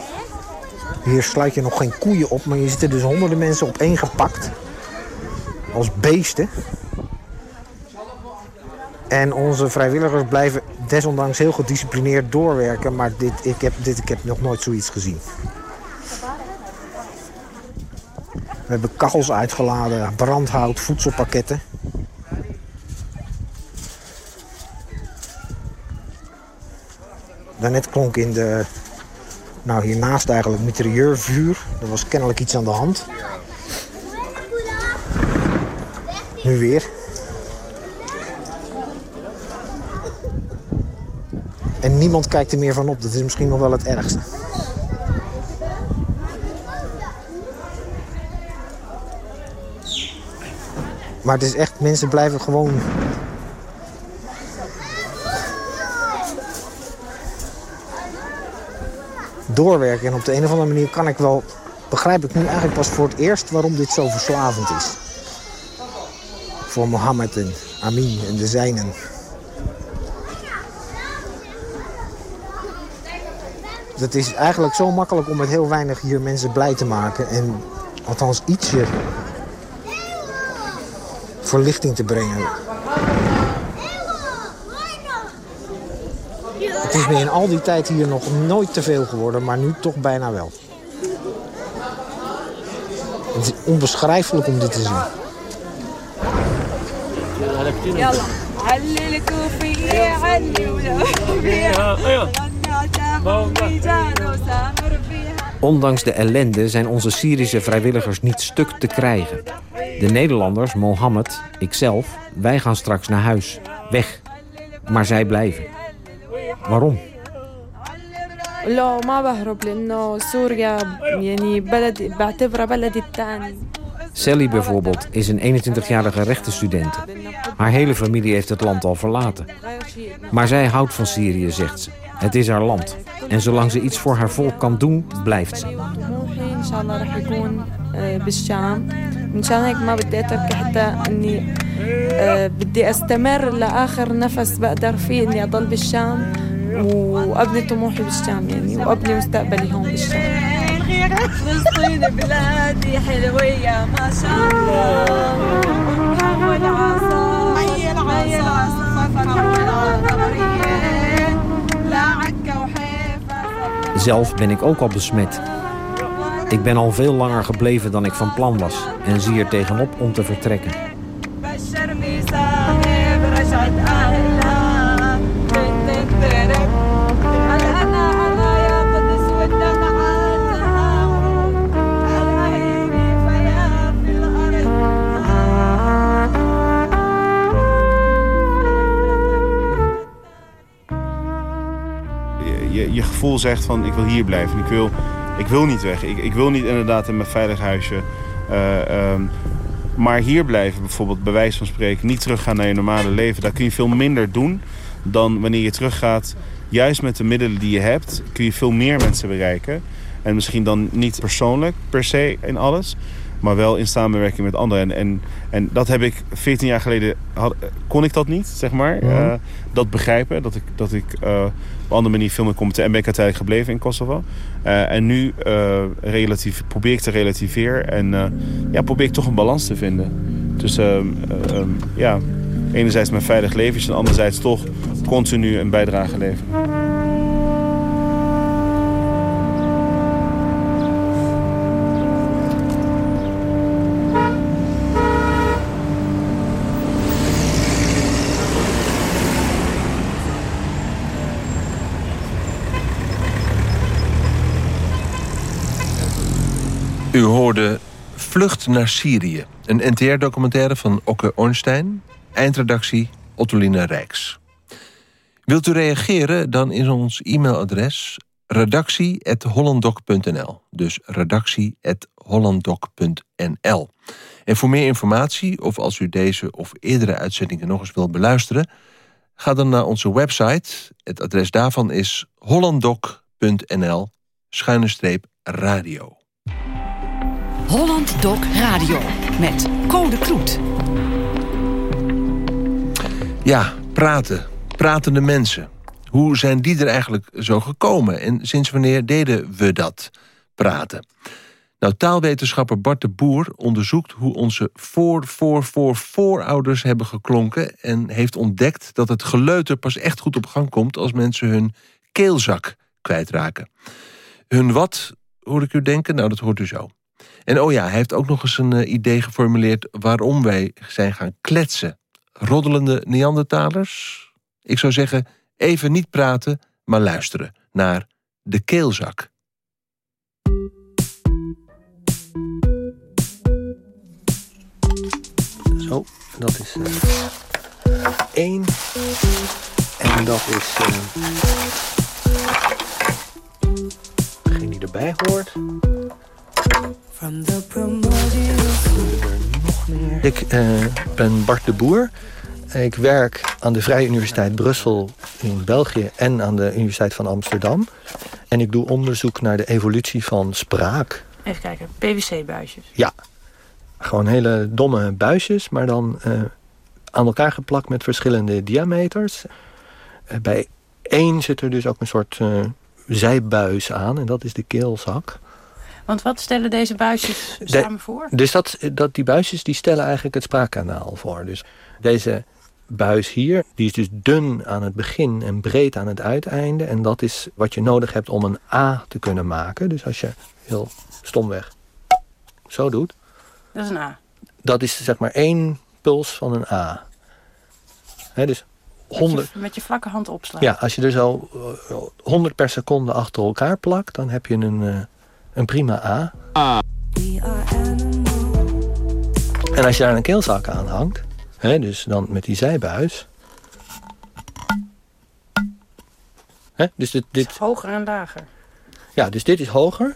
Hier sluit je nog geen koeien op, maar je zit er dus honderden mensen op één gepakt. Als beesten. En onze vrijwilligers blijven desondanks heel gedisciplineerd doorwerken. Maar dit, ik, heb, dit, ik heb nog nooit zoiets gezien. We hebben kachels uitgeladen, brandhout, voedselpakketten. Daarnet klonk in de... Nou, hiernaast eigenlijk mitrailleurvuur. Er was kennelijk iets aan de hand. Nu weer. En niemand kijkt er meer van op. Dat is misschien nog wel het ergste. Maar het is echt, mensen blijven gewoon... doorwerken. En op de een of andere manier kan ik wel... begrijp ik nu eigenlijk pas voor het eerst waarom dit zo verslavend is. Voor Mohammed en Amin en de zijnen. Het is eigenlijk zo makkelijk om met heel weinig hier mensen blij te maken. En althans ietsje verlichting te brengen. is me in al die tijd hier nog nooit te veel geworden, maar nu toch bijna wel. Het is onbeschrijfelijk om dit te zien. Oh Ondanks de ellende zijn onze Syrische vrijwilligers niet stuk te krijgen. De Nederlanders, Mohammed, ikzelf, wij gaan straks naar huis. Weg. Maar zij blijven. Waarom? لا ما بهرب لانه سوريا يعني بلد بعتبرها بلدي الثاني Sally bijvoorbeeld is een 21-jarige rechtenstudente. Haar hele familie heeft het land al verlaten. Maar zij houdt van Syrië, zegt ze. Het is haar land. En zolang ze iets voor haar volk kan doen, blijft ze. طموحي ان شاء الله رح يكون آه، بالشام من شان هيك ما بدي اترك حتى اني آه، بدي استمر لاخر نفس بقدر فيه اني اضل بالشام وابني طموحي بالشام يعني وابني مستقبلي هون بالشام فلسطين بلادي حلوة يا ما شاء الله حول عصا حي العصا حول العصا لا عكا وحيفا Zelf ben ik ook al besmet. Ik ben al veel langer gebleven dan ik van plan was en zie er tegenop om te vertrekken. Zegt van ik wil hier blijven. Ik wil, ik wil niet weg. Ik, ik wil niet inderdaad in mijn veilig huisje. eh, ehm, maar hier blijven bijvoorbeeld, bij wijze van spreken, niet teruggaan naar je normale leven. Daar kun je veel minder doen dan wanneer je teruggaat. Juist met de middelen die je hebt, kun je veel meer mensen bereiken. En misschien dan niet persoonlijk per se in alles. Maar wel in samenwerking met anderen. En, en, en dat heb ik 14 jaar geleden, had, kon ik dat niet, zeg maar. Mhm. Eh, dat begrijpen, dat ik, dat ik eh, op een andere manier veel meer competent... En ben ik uiteindelijk gebleven in Kosovo. Eh, en nu relatief, probeer ik te relativeren. En ja, probeer ik toch een balans te vinden. Dus ja, enerzijds mijn veilig leventje... en anderzijds toch continu een bijdrage leveren. U hoorde Vlucht naar Syrië. Een NTR-documentaire van Okke Ornstein. Eindredactie Ottoline Rijks. Wilt u reageren? Dan is ons e-mailadres redactie.hollanddoc.nl. Dus redactie.hollanddoc.nl. En voor meer informatie, of als u deze of eerdere uitzendingen nog eens wilt beluisteren... ga dan naar onze website. Het adres daarvan is hollanddoc.nl schuine streep radio. Holland Doc Radio met Code Kloet. Ja, praten. Pratende mensen. Hoe zijn die er eigenlijk zo gekomen? En sinds wanneer deden we dat? Praten. Nou, taalwetenschapper Bart de Boer onderzoekt hoe onze voor, voor, voor, voorouders hebben geklonken... en heeft ontdekt dat het geleuter pas echt goed op gang komt... als mensen hun keelzak kwijtraken. Hun wat, hoor ik u denken? Nou, dat hoort u zo. En oh ja, hij heeft ook nog eens een eh, idee geformuleerd... waarom wij zijn gaan kletsen. Roddelende Neandertalers? Ik zou zeggen, even niet praten, maar luisteren naar de keelzak. Zo, dat is eh, één. En dat is. eh degene die erbij hoort. Ik eh, ben Bart de Boer. Ik werk aan de Vrije Universiteit Brussel in België en aan de Universiteit van Amsterdam. En ik doe onderzoek naar de evolutie van spraak. Even kijken, PVC-buisjes. Ja, gewoon hele domme buisjes, maar dan eh, aan elkaar geplakt met verschillende diameters. Eh, bij één zit er dus ook een soort eh, zijbuis aan en dat is de keelzak. Want wat stellen deze buisjes De- samen voor? Dus dat, dat, die buisjes die stellen eigenlijk het spraakkanaal voor. Dus deze buis hier, die is dus dun aan het begin en breed aan het uiteinde. En dat is wat je nodig hebt om een A te kunnen maken. Dus als je heel stomweg zo doet, Dat is een A. dat is zeg maar één puls van een A. Dus 100, Met je, met je vlakke hand opslaan. ja, als je er zo eh, 100 per seconde achter elkaar plakt, dan heb je een, eh, een prima A. En als je daar een keelzak aan hangt, hè, dus dan met die zijbuis. Hè, dus dit, dit, Hoger en lager. ja, dus dit is hoger.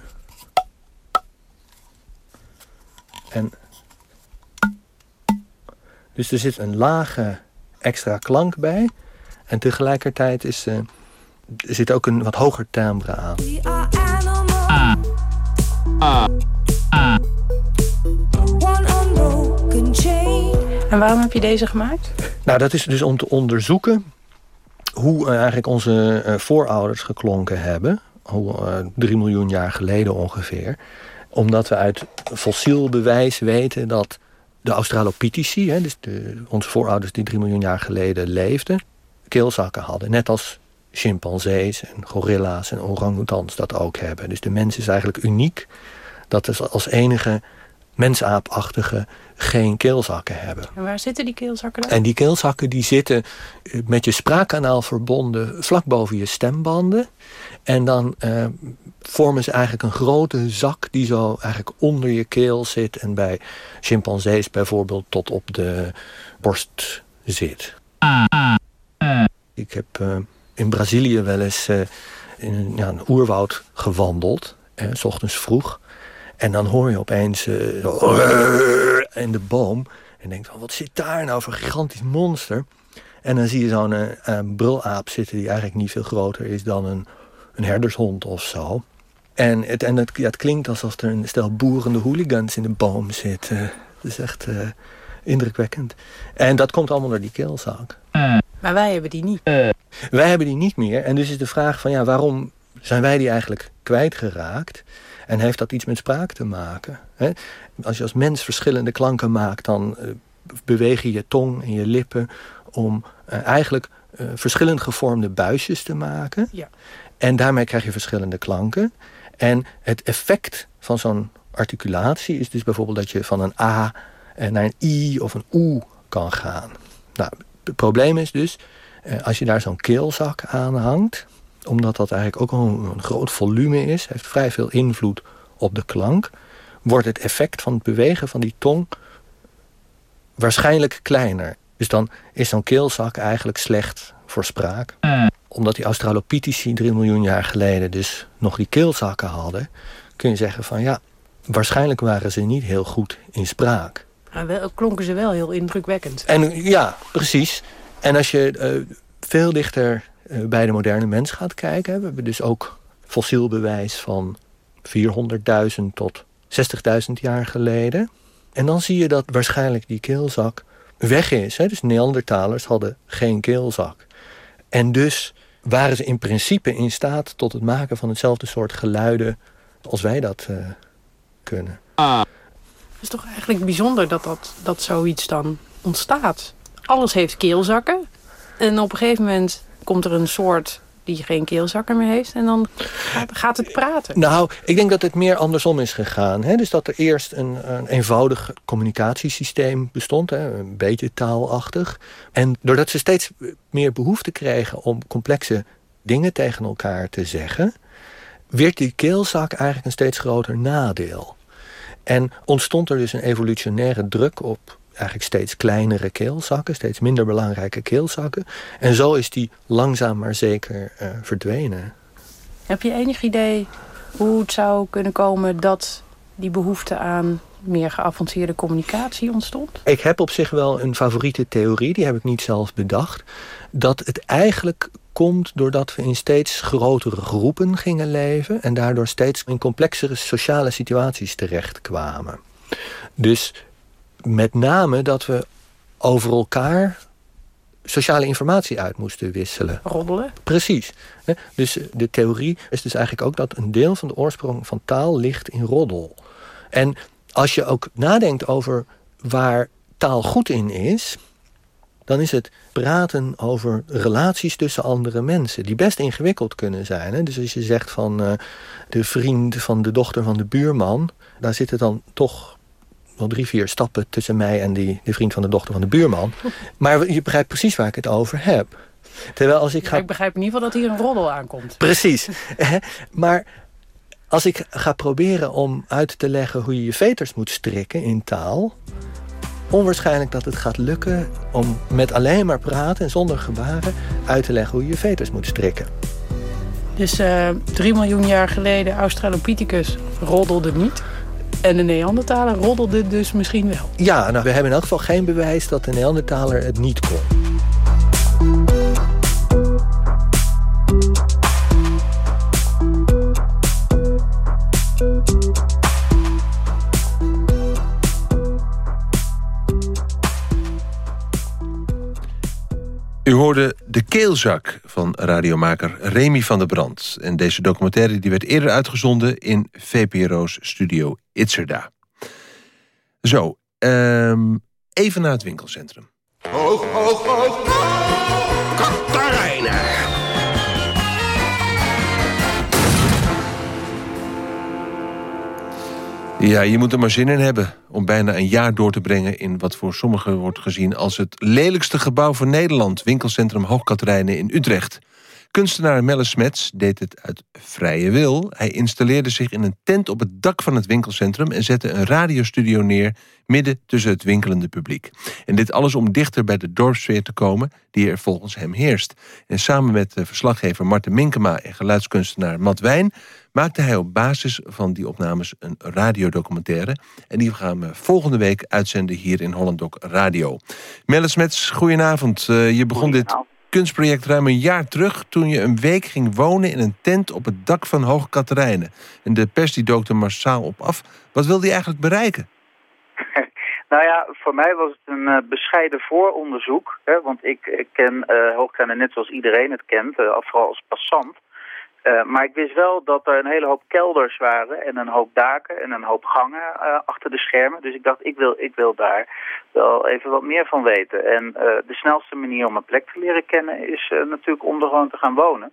En dus er zit een lage extra klank bij. En tegelijkertijd is, eh, er zit ook een wat hoger timbre aan. One unbroken chain. En waarom heb je deze gemaakt? Nou, dat is dus om te onderzoeken hoe eh, eigenlijk onze eh, voorouders geklonken hebben. Hoe, eh, drie miljoen jaar geleden ongeveer. Omdat we uit fossiel bewijs weten dat de Australopitheci... Hè, dus de, onze voorouders die drie miljoen jaar geleden leefden... keelzakken hadden. Net als chimpansees en gorilla's en orangutans dat ook hebben. Dus de mens is eigenlijk uniek dat we als enige mensaapachtige geen keelzakken hebben. En waar zitten die keelzakken dan? En die keelzakken die zitten eh, met je spraakkanaal verbonden vlak boven je stembanden. En dan eh, vormen ze eigenlijk een grote zak die zo eigenlijk onder je keel zit. En bij chimpansees bijvoorbeeld tot op de borst zit. Ik heb uh, in Brazilië wel eens uh, in een, ja, een, oerwoud gewandeld. Eh, s ochtends vroeg. En dan hoor je opeens zo, in de boom. En denkt van, wat zit daar nou voor een gigantisch monster? En dan zie je zo'n uh, brulaap zitten die eigenlijk niet veel groter is dan een, een herdershond of zo. En het, en het, ja, het klinkt alsof er een stel boerende hooligans in de boom zitten. Dat is echt indrukwekkend. En dat komt allemaal door die keelzak. Maar wij hebben die niet. Wij hebben die niet meer. En dus is de vraag van ja, waarom zijn wij die eigenlijk kwijtgeraakt? En heeft dat iets met spraak te maken? Hè? Als je als mens verschillende klanken maakt, dan uh, beweeg je je tong en je lippen om uh, eigenlijk verschillend gevormde buisjes te maken. Ja. En daarmee krijg je verschillende klanken. En het effect van zo'n articulatie is dus bijvoorbeeld dat je van een A naar een I of een OE kan gaan. Nou, het probleem is dus, als je daar zo'n keelzak aan hangt... omdat dat eigenlijk ook een, een groot volume is... heeft vrij veel invloed op de klank... wordt het effect van het bewegen van die tong waarschijnlijk kleiner. Dus dan is zo'n keelzak eigenlijk slecht voor spraak. Omdat die Australopitheci 3 miljoen jaar geleden dus nog die keelzakken hadden... kun je zeggen van ja, waarschijnlijk waren ze niet heel goed in spraak. Maar wel, klonken ze wel heel indrukwekkend. En ja, precies. En als je uh, veel dichter uh, bij de moderne mens gaat kijken... we hebben dus ook fossiel bewijs van 400.000 tot 60.000 jaar geleden. En dan zie je dat waarschijnlijk die keelzak weg is. Hè? Dus Neandertalers hadden geen keelzak. En dus waren ze in principe in staat tot het maken van hetzelfde soort geluiden... als wij dat uh, kunnen. Het is toch eigenlijk bijzonder dat, dat, dat zoiets dan ontstaat. Alles heeft keelzakken. En op een gegeven moment komt er een soort die geen keelzakken meer heeft. En dan gaat, het praten. Nou, ik denk dat het meer andersom is gegaan. Hè? Dus dat er eerst een, een eenvoudig communicatiesysteem bestond. Hè? Een beetje taalachtig. En doordat ze steeds meer behoefte kregen om complexe dingen tegen elkaar te zeggen... werd die keelzak eigenlijk een steeds groter nadeel. En ontstond er dus een evolutionaire druk op eigenlijk steeds kleinere keelzakken, steeds minder belangrijke keelzakken. En zo is die langzaam maar zeker uh, verdwenen. Heb je enig idee hoe het zou kunnen komen dat die behoefte aan meer geavanceerde communicatie ontstond? Ik heb op zich wel een favoriete theorie, die heb ik niet zelf bedacht. Dat het eigenlijk komt doordat we in steeds grotere groepen gingen leven... en daardoor steeds in complexere sociale situaties terechtkwamen. Dus met name dat we over elkaar sociale informatie uit moesten wisselen. Roddelen? Precies. Dus de theorie is dus eigenlijk ook dat een deel van de oorsprong van taal ligt in roddel. En als je ook nadenkt over waar taal goed in is... dan is het praten over relaties tussen andere mensen... die best ingewikkeld kunnen zijn. Hè? Dus als je zegt van uh, de vriend van de dochter van de buurman... daar zitten dan toch wel drie, vier stappen tussen mij en die, de vriend van de dochter van de buurman. Maar je begrijpt precies waar ik het over heb. Terwijl als ik ga... Ja, ik begrijp in ieder geval dat hier een roddel aankomt. Precies. maar als ik ga proberen om uit te leggen hoe je je veters moet strikken in taal... onwaarschijnlijk dat het gaat lukken om met alleen maar praten en zonder gebaren... uit te leggen hoe je je veters moet strikken. Dus uh, drie miljoen jaar geleden Australopithecus roddelde niet... En de Neandertaler roddelde dus misschien wel. Ja, nou, we hebben in elk geval geen bewijs dat de Neandertaler het niet kon. U hoorde De Keelzak van radiomaker Remy van der Brand. En deze documentaire die werd eerder uitgezonden in VPRO's studio Itzerda. Zo, ehm, even naar het winkelcentrum. Hoog, hoog, hoog. Ja, je moet er maar zin in hebben om bijna een jaar door te brengen... in wat voor sommigen wordt gezien als het lelijkste gebouw van Nederland... winkelcentrum Hoogkaterijnen in Utrecht. Kunstenaar Melle Smets deed het uit vrije wil. Hij installeerde zich in een tent op het dak van het winkelcentrum... en zette een radiostudio neer midden tussen het winkelende publiek. En dit alles om dichter bij de dorpssfeer te komen... die er volgens hem heerst. En samen met de verslaggever Marten Minkema en geluidskunstenaar Matt Wijn... maakte hij op basis van die opnames een radiodocumentaire. En die gaan we volgende week uitzenden hier in Hollandok Radio. Melle Smets, goedenavond. Uh, je begon dit kunstproject ruim een jaar terug... toen je een week ging wonen in een tent op het dak van Hoge Katerijnen. En de pers die dook er massaal op af. Wat wilde je eigenlijk bereiken? Nou ja, voor mij was het een uh, bescheiden vooronderzoek. Hè, want ik, ik ken uh, net zoals iedereen het kent, uh, vooral als passant. Uh, maar ik wist wel dat er een hele hoop kelders waren en een hoop daken en een hoop gangen uh, achter de schermen. Dus ik dacht, ik wil, ik wil daar wel even wat meer van weten. En uh, de snelste manier om een plek te leren kennen is natuurlijk om er gewoon te gaan wonen.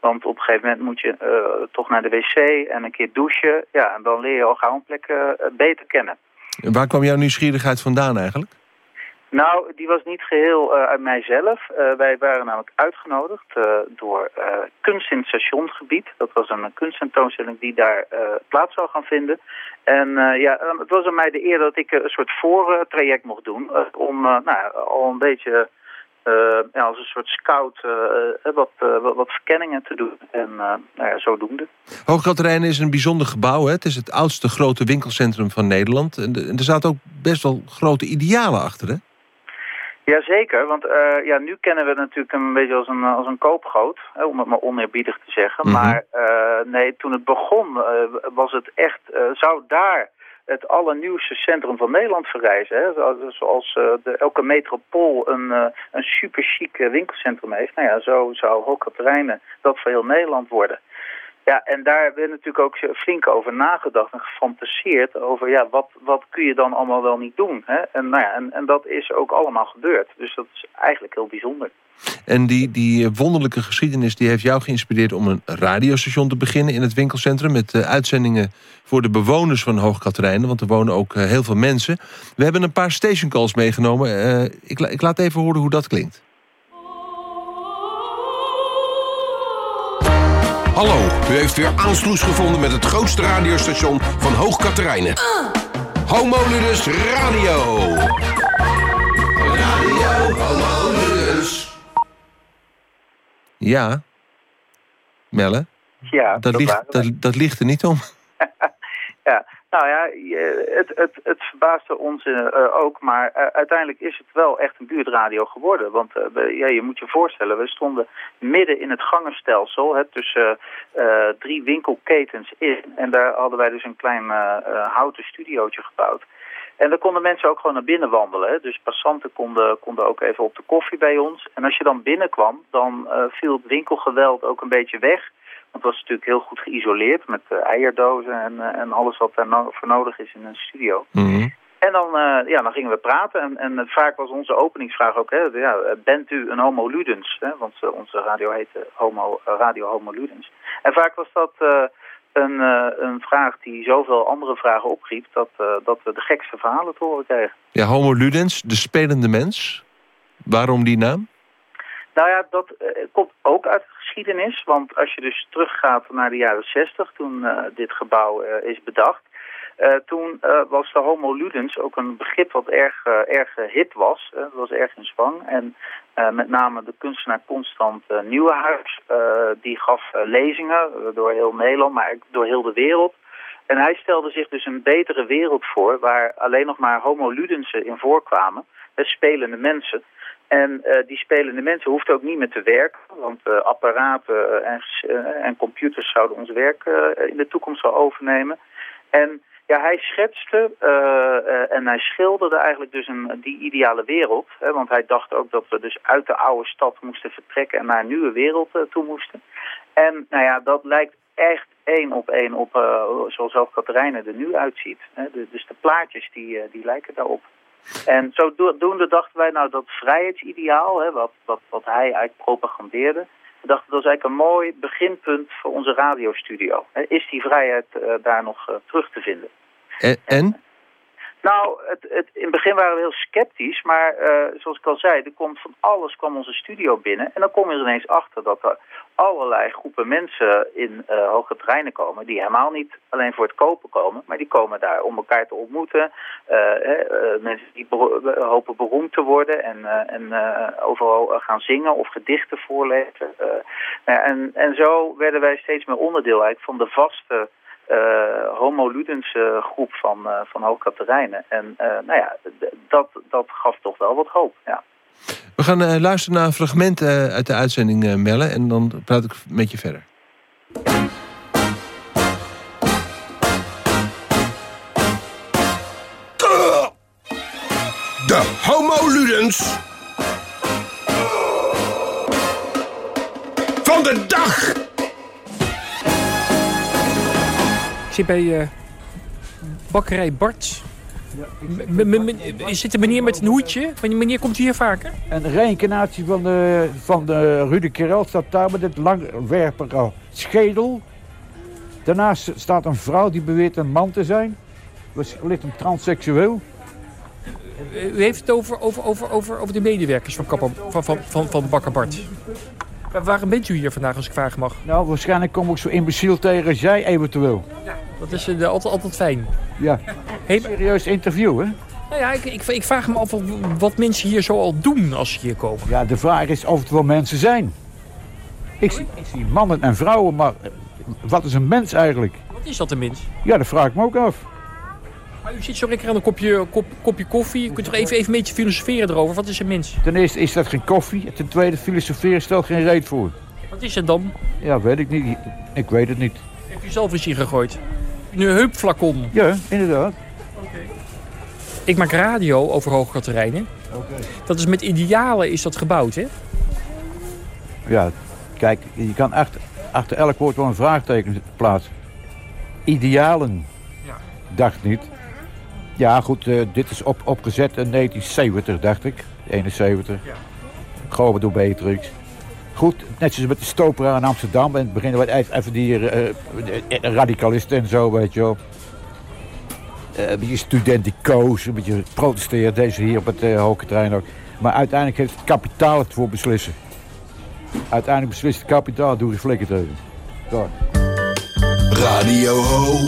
Want op een gegeven moment moet je toch naar de wc en een keer douchen. Ja, en dan leer je al gauw een plek beter kennen. En waar kwam jouw nieuwsgierigheid vandaan eigenlijk? Nou, die was niet geheel uh, uit mijzelf. Uh, wij waren namelijk uitgenodigd uh, door Kunst in het Stationgebied. Dat was een kunsttentoonstelling die daar plaats zou gaan vinden. En ja, het was aan mij de eer dat ik een soort voortraject mocht doen. om nou, al een beetje als een soort scout wat, wat, verkenningen te doen. En nou ja, zodoende. Hoogkaterijnen is een bijzonder gebouw. Hè? Het is het oudste grote winkelcentrum van Nederland. En, en er zaten ook best wel grote idealen achter, hè? Jazeker, want uh, ja, nu kennen we het natuurlijk een beetje als een, als een koopgoot, hè, om het maar oneerbiedig te zeggen. Mm -hmm. Maar uh, nee, toen het begon uh, was het echt, zou daar het allernieuwste centrum van Nederland verrijzen. Hè? Zoals de, elke metropool een, een super chic winkelcentrum heeft. Nou ja, zo zou Hoogkaterijnen dat voor heel Nederland worden. Ja, en daar werd natuurlijk ook flink over nagedacht en gefantaseerd over ja, wat, wat kun je dan allemaal wel niet doen. Hè? En, nou ja, en, en dat is ook allemaal gebeurd. Dus dat is eigenlijk heel bijzonder. En die, die wonderlijke geschiedenis die heeft jou geïnspireerd om een radiostation te beginnen in het winkelcentrum. Met uh, uitzendingen voor de bewoners van Hoogkaterijnen, want er wonen ook uh, heel veel mensen. We hebben een paar stationcalls meegenomen. Uh, ik, ik laat even horen hoe dat klinkt. Hallo, u heeft weer aansluis gevonden met het grootste radiostation van Hoogkaterijnen. Uh. Homoludus Radio. Radio Homoludus. Ja. Melle? Ja, dat, ligt, dat, dat ligt er niet om. Nou ja, het, het, het verbaasde ons uh, ook, maar uh, uiteindelijk is het wel echt een buurtradio geworden. Want ja, je moet je voorstellen, we stonden midden in het gangenstelsel hè, tussen drie winkelketens in. En daar hadden wij dus een klein houten studiootje gebouwd. En daar konden mensen ook gewoon naar binnen wandelen. Dus passanten konden, konden ook even op de koffie bij ons. En als je dan binnenkwam, dan viel het winkelgeweld ook een beetje weg. Het was natuurlijk heel goed geïsoleerd met uh, eierdozen en, uh, en alles wat daar no voor nodig is in een studio. Mm -hmm. En dan, uh, ja, dan gingen we praten en, en vaak was onze openingsvraag ook, hè, ja, bent u een homo ludens? Hè? Want onze radio heette homo, Radio Homo Ludens. En vaak was dat een, een vraag die zoveel andere vragen opriep dat, dat we de gekste verhalen te horen kregen. Ja, Homo Ludens, de spelende mens. Waarom die naam? Nou ja, dat uh, komt ook uit de geschiedenis. Want als je dus teruggaat naar de jaren 60, toen uh, dit gebouw uh, is bedacht. toen was de homo ludens ook een begrip wat erg, erg hip was. dat was erg in zwang. En met name de kunstenaar Constant Nieuwenhuis. die gaf lezingen door heel Nederland, maar door heel de wereld. En hij stelde zich dus een betere wereld voor... waar alleen nog maar homo ludensen in voorkwamen. spelende mensen... En uh, die spelende mensen hoefden ook niet meer te werken, want uh, apparaten en, uh, en, computers zouden ons werk in de toekomst wel overnemen. En Ja, hij schetste en hij schilderde eigenlijk dus een, die ideale wereld. Hè, want hij dacht ook dat we dus uit de oude stad moesten vertrekken en naar een nieuwe wereld toe moesten. En nou ja, dat lijkt echt één op één op zoals ook Katerijnen er nu uitziet. Hè. Dus de plaatjes die, die lijken daarop. En zodoende dachten wij nou dat vrijheidsideaal, hè, wat, wat, wat hij eigenlijk propagandeerde... We dachten dat is eigenlijk een mooi beginpunt voor onze radiostudio. Is die vrijheid uh, daar nog uh, terug te vinden? En? en? Nou, het, het, in het begin waren we heel sceptisch, maar uh, zoals ik al zei, er komt van alles kwam onze studio binnen. En dan kom je er ineens achter dat er allerlei groepen mensen in uh, hoge treinen komen, die helemaal niet alleen voor het kopen komen, maar die komen daar om elkaar te ontmoeten. Uh, mensen die hopen beroemd te worden en, en overal gaan zingen of gedichten voorlezen. Nou en, en zo werden wij steeds meer onderdeel eigenlijk van de vaste uh, Homo Ludens uh, groep van, uh, van Hoogkaterijnen. En nou ja, dat, dat gaf toch wel wat hoop, ja. We gaan luisteren naar een fragment uit de uitzending, Melle. En dan praat ik met je verder. De Homo Ludens van de dag! Zit bij uh, bakkerij Bart. Ja, zit een meneer met een hoedje? Meneer komt hier vaker? Een reïncarnatie van de, van de Kerel staat daar met het langwerpige schedel. Daarnaast staat een vrouw die beweert een man te zijn. Wellicht een transseksueel. U heeft het over, over, over, over, over de medewerkers van, Kappa, van, van, van, van Bakker Bart. Waarom bent u hier vandaag, als ik vragen mag? Nou, waarschijnlijk kom ik zo imbeciel tegen jij eventueel. Ja, dat is uh, altijd, altijd fijn. Ja, hey, serieus interview, hè? Nou ja, ik, ik, ik, vraag me af wat mensen hier zo al doen als ze hier komen. Ja, de vraag is of het wel mensen zijn. Ik zie, ik zie mannen en vrouwen, maar wat is een mens eigenlijk? Wat is dat een mens? Ja, dat vraag ik me ook af. Maar u zit zo lekker aan een kopje, kop, kopje koffie. Je kunt toch even, even een beetje filosoferen erover. Wat is een mens? Ten eerste is dat geen koffie. Ten tweede, filosoferen stelt geen reet voor. Wat is het dan? Ja, weet ik niet. Ik weet het niet. Heeft u zelf eens hier gegooid? Een heupflacon? Ja, inderdaad. Ik maak radio over hoogkaterijnen. Okay. Dat is met idealen is dat gebouwd, hè? Ja, kijk, je kan achter, achter elk woord wel een vraagteken plaatsen. Idealen. Ja. Dacht niet. Ja, goed, uh, dit is op, opgezet in 1970, dacht ik. 71. Ja. Gehoord door Beatrix. Goed, net zoals met de stopera in Amsterdam. En beginnen we even die uh, radicalisten en zo, weet je wel. Uh, een beetje studenticoos, een beetje protesteren. Deze hier op het uh, hoge trein ook. Maar uiteindelijk heeft het kapitaal het voor beslissen. Uiteindelijk beslist het kapitaal, doe je flikker tegen. Daar. Radio Ho.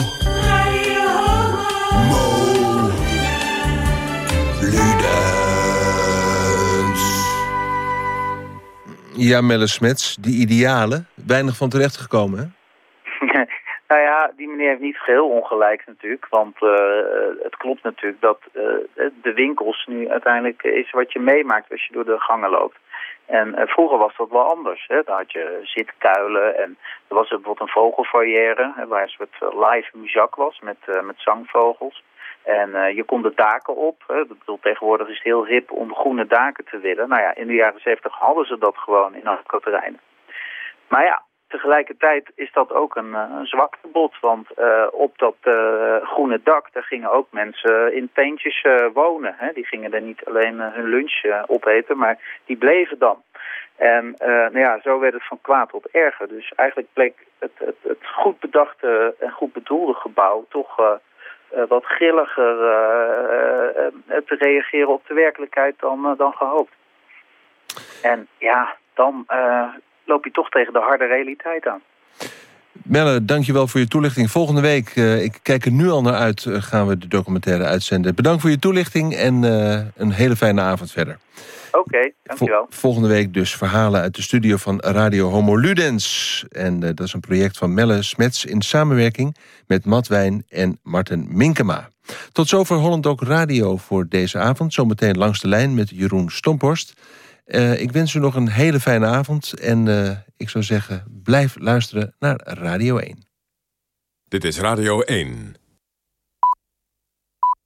Ja, Melle Smets, die idealen, weinig van terecht gekomen, hè? nou ja, die meneer heeft niet geheel ongelijk natuurlijk. Want uh, het klopt natuurlijk dat uh, de winkels nu uiteindelijk is wat je meemaakt als je door de gangen loopt. En vroeger was dat wel anders. Hè? Dan had je zitkuilen en er was bijvoorbeeld een vogelfoyer waar een soort live muzak was met, met zangvogels. En uh, je kon de daken op. Hè. Bedoel, tegenwoordig is het heel hip om groene daken te willen. Nou ja, in de jaren 70 hadden ze dat gewoon in Alcaterijnen. Maar ja, tegelijkertijd is dat ook een, een zwak verbod. Want uh, op dat groene dak, daar gingen ook mensen in tentjes wonen. Hè. Die gingen er niet alleen hun lunch opeten, maar die bleven dan. En nou ja, zo werd het van kwaad tot erger. Dus eigenlijk bleek het, het, het goed bedachte en goed bedoelde gebouw toch wat grilliger uh, uh, te reageren op de werkelijkheid dan, dan gehoopt. En ja, dan loop je toch tegen de harde realiteit aan. Melle, dankjewel voor je toelichting. Volgende week, ik kijk er nu al naar uit, gaan we de documentaire uitzenden. Bedankt voor je toelichting en een hele fijne avond verder. Oké, okay, dankjewel. Vol volgende week dus verhalen uit de studio van Radio Homo Ludens. En dat is een project van Melle Smets in samenwerking met Matt Wijn en Martin Minkema. Tot zover Holland ook Radio voor deze avond. Zometeen langs de lijn met Jeroen Stomphorst. Uh, ik wens u nog een hele fijne avond. En uh, ik zou zeggen, blijf luisteren naar Radio 1. Dit is Radio 1.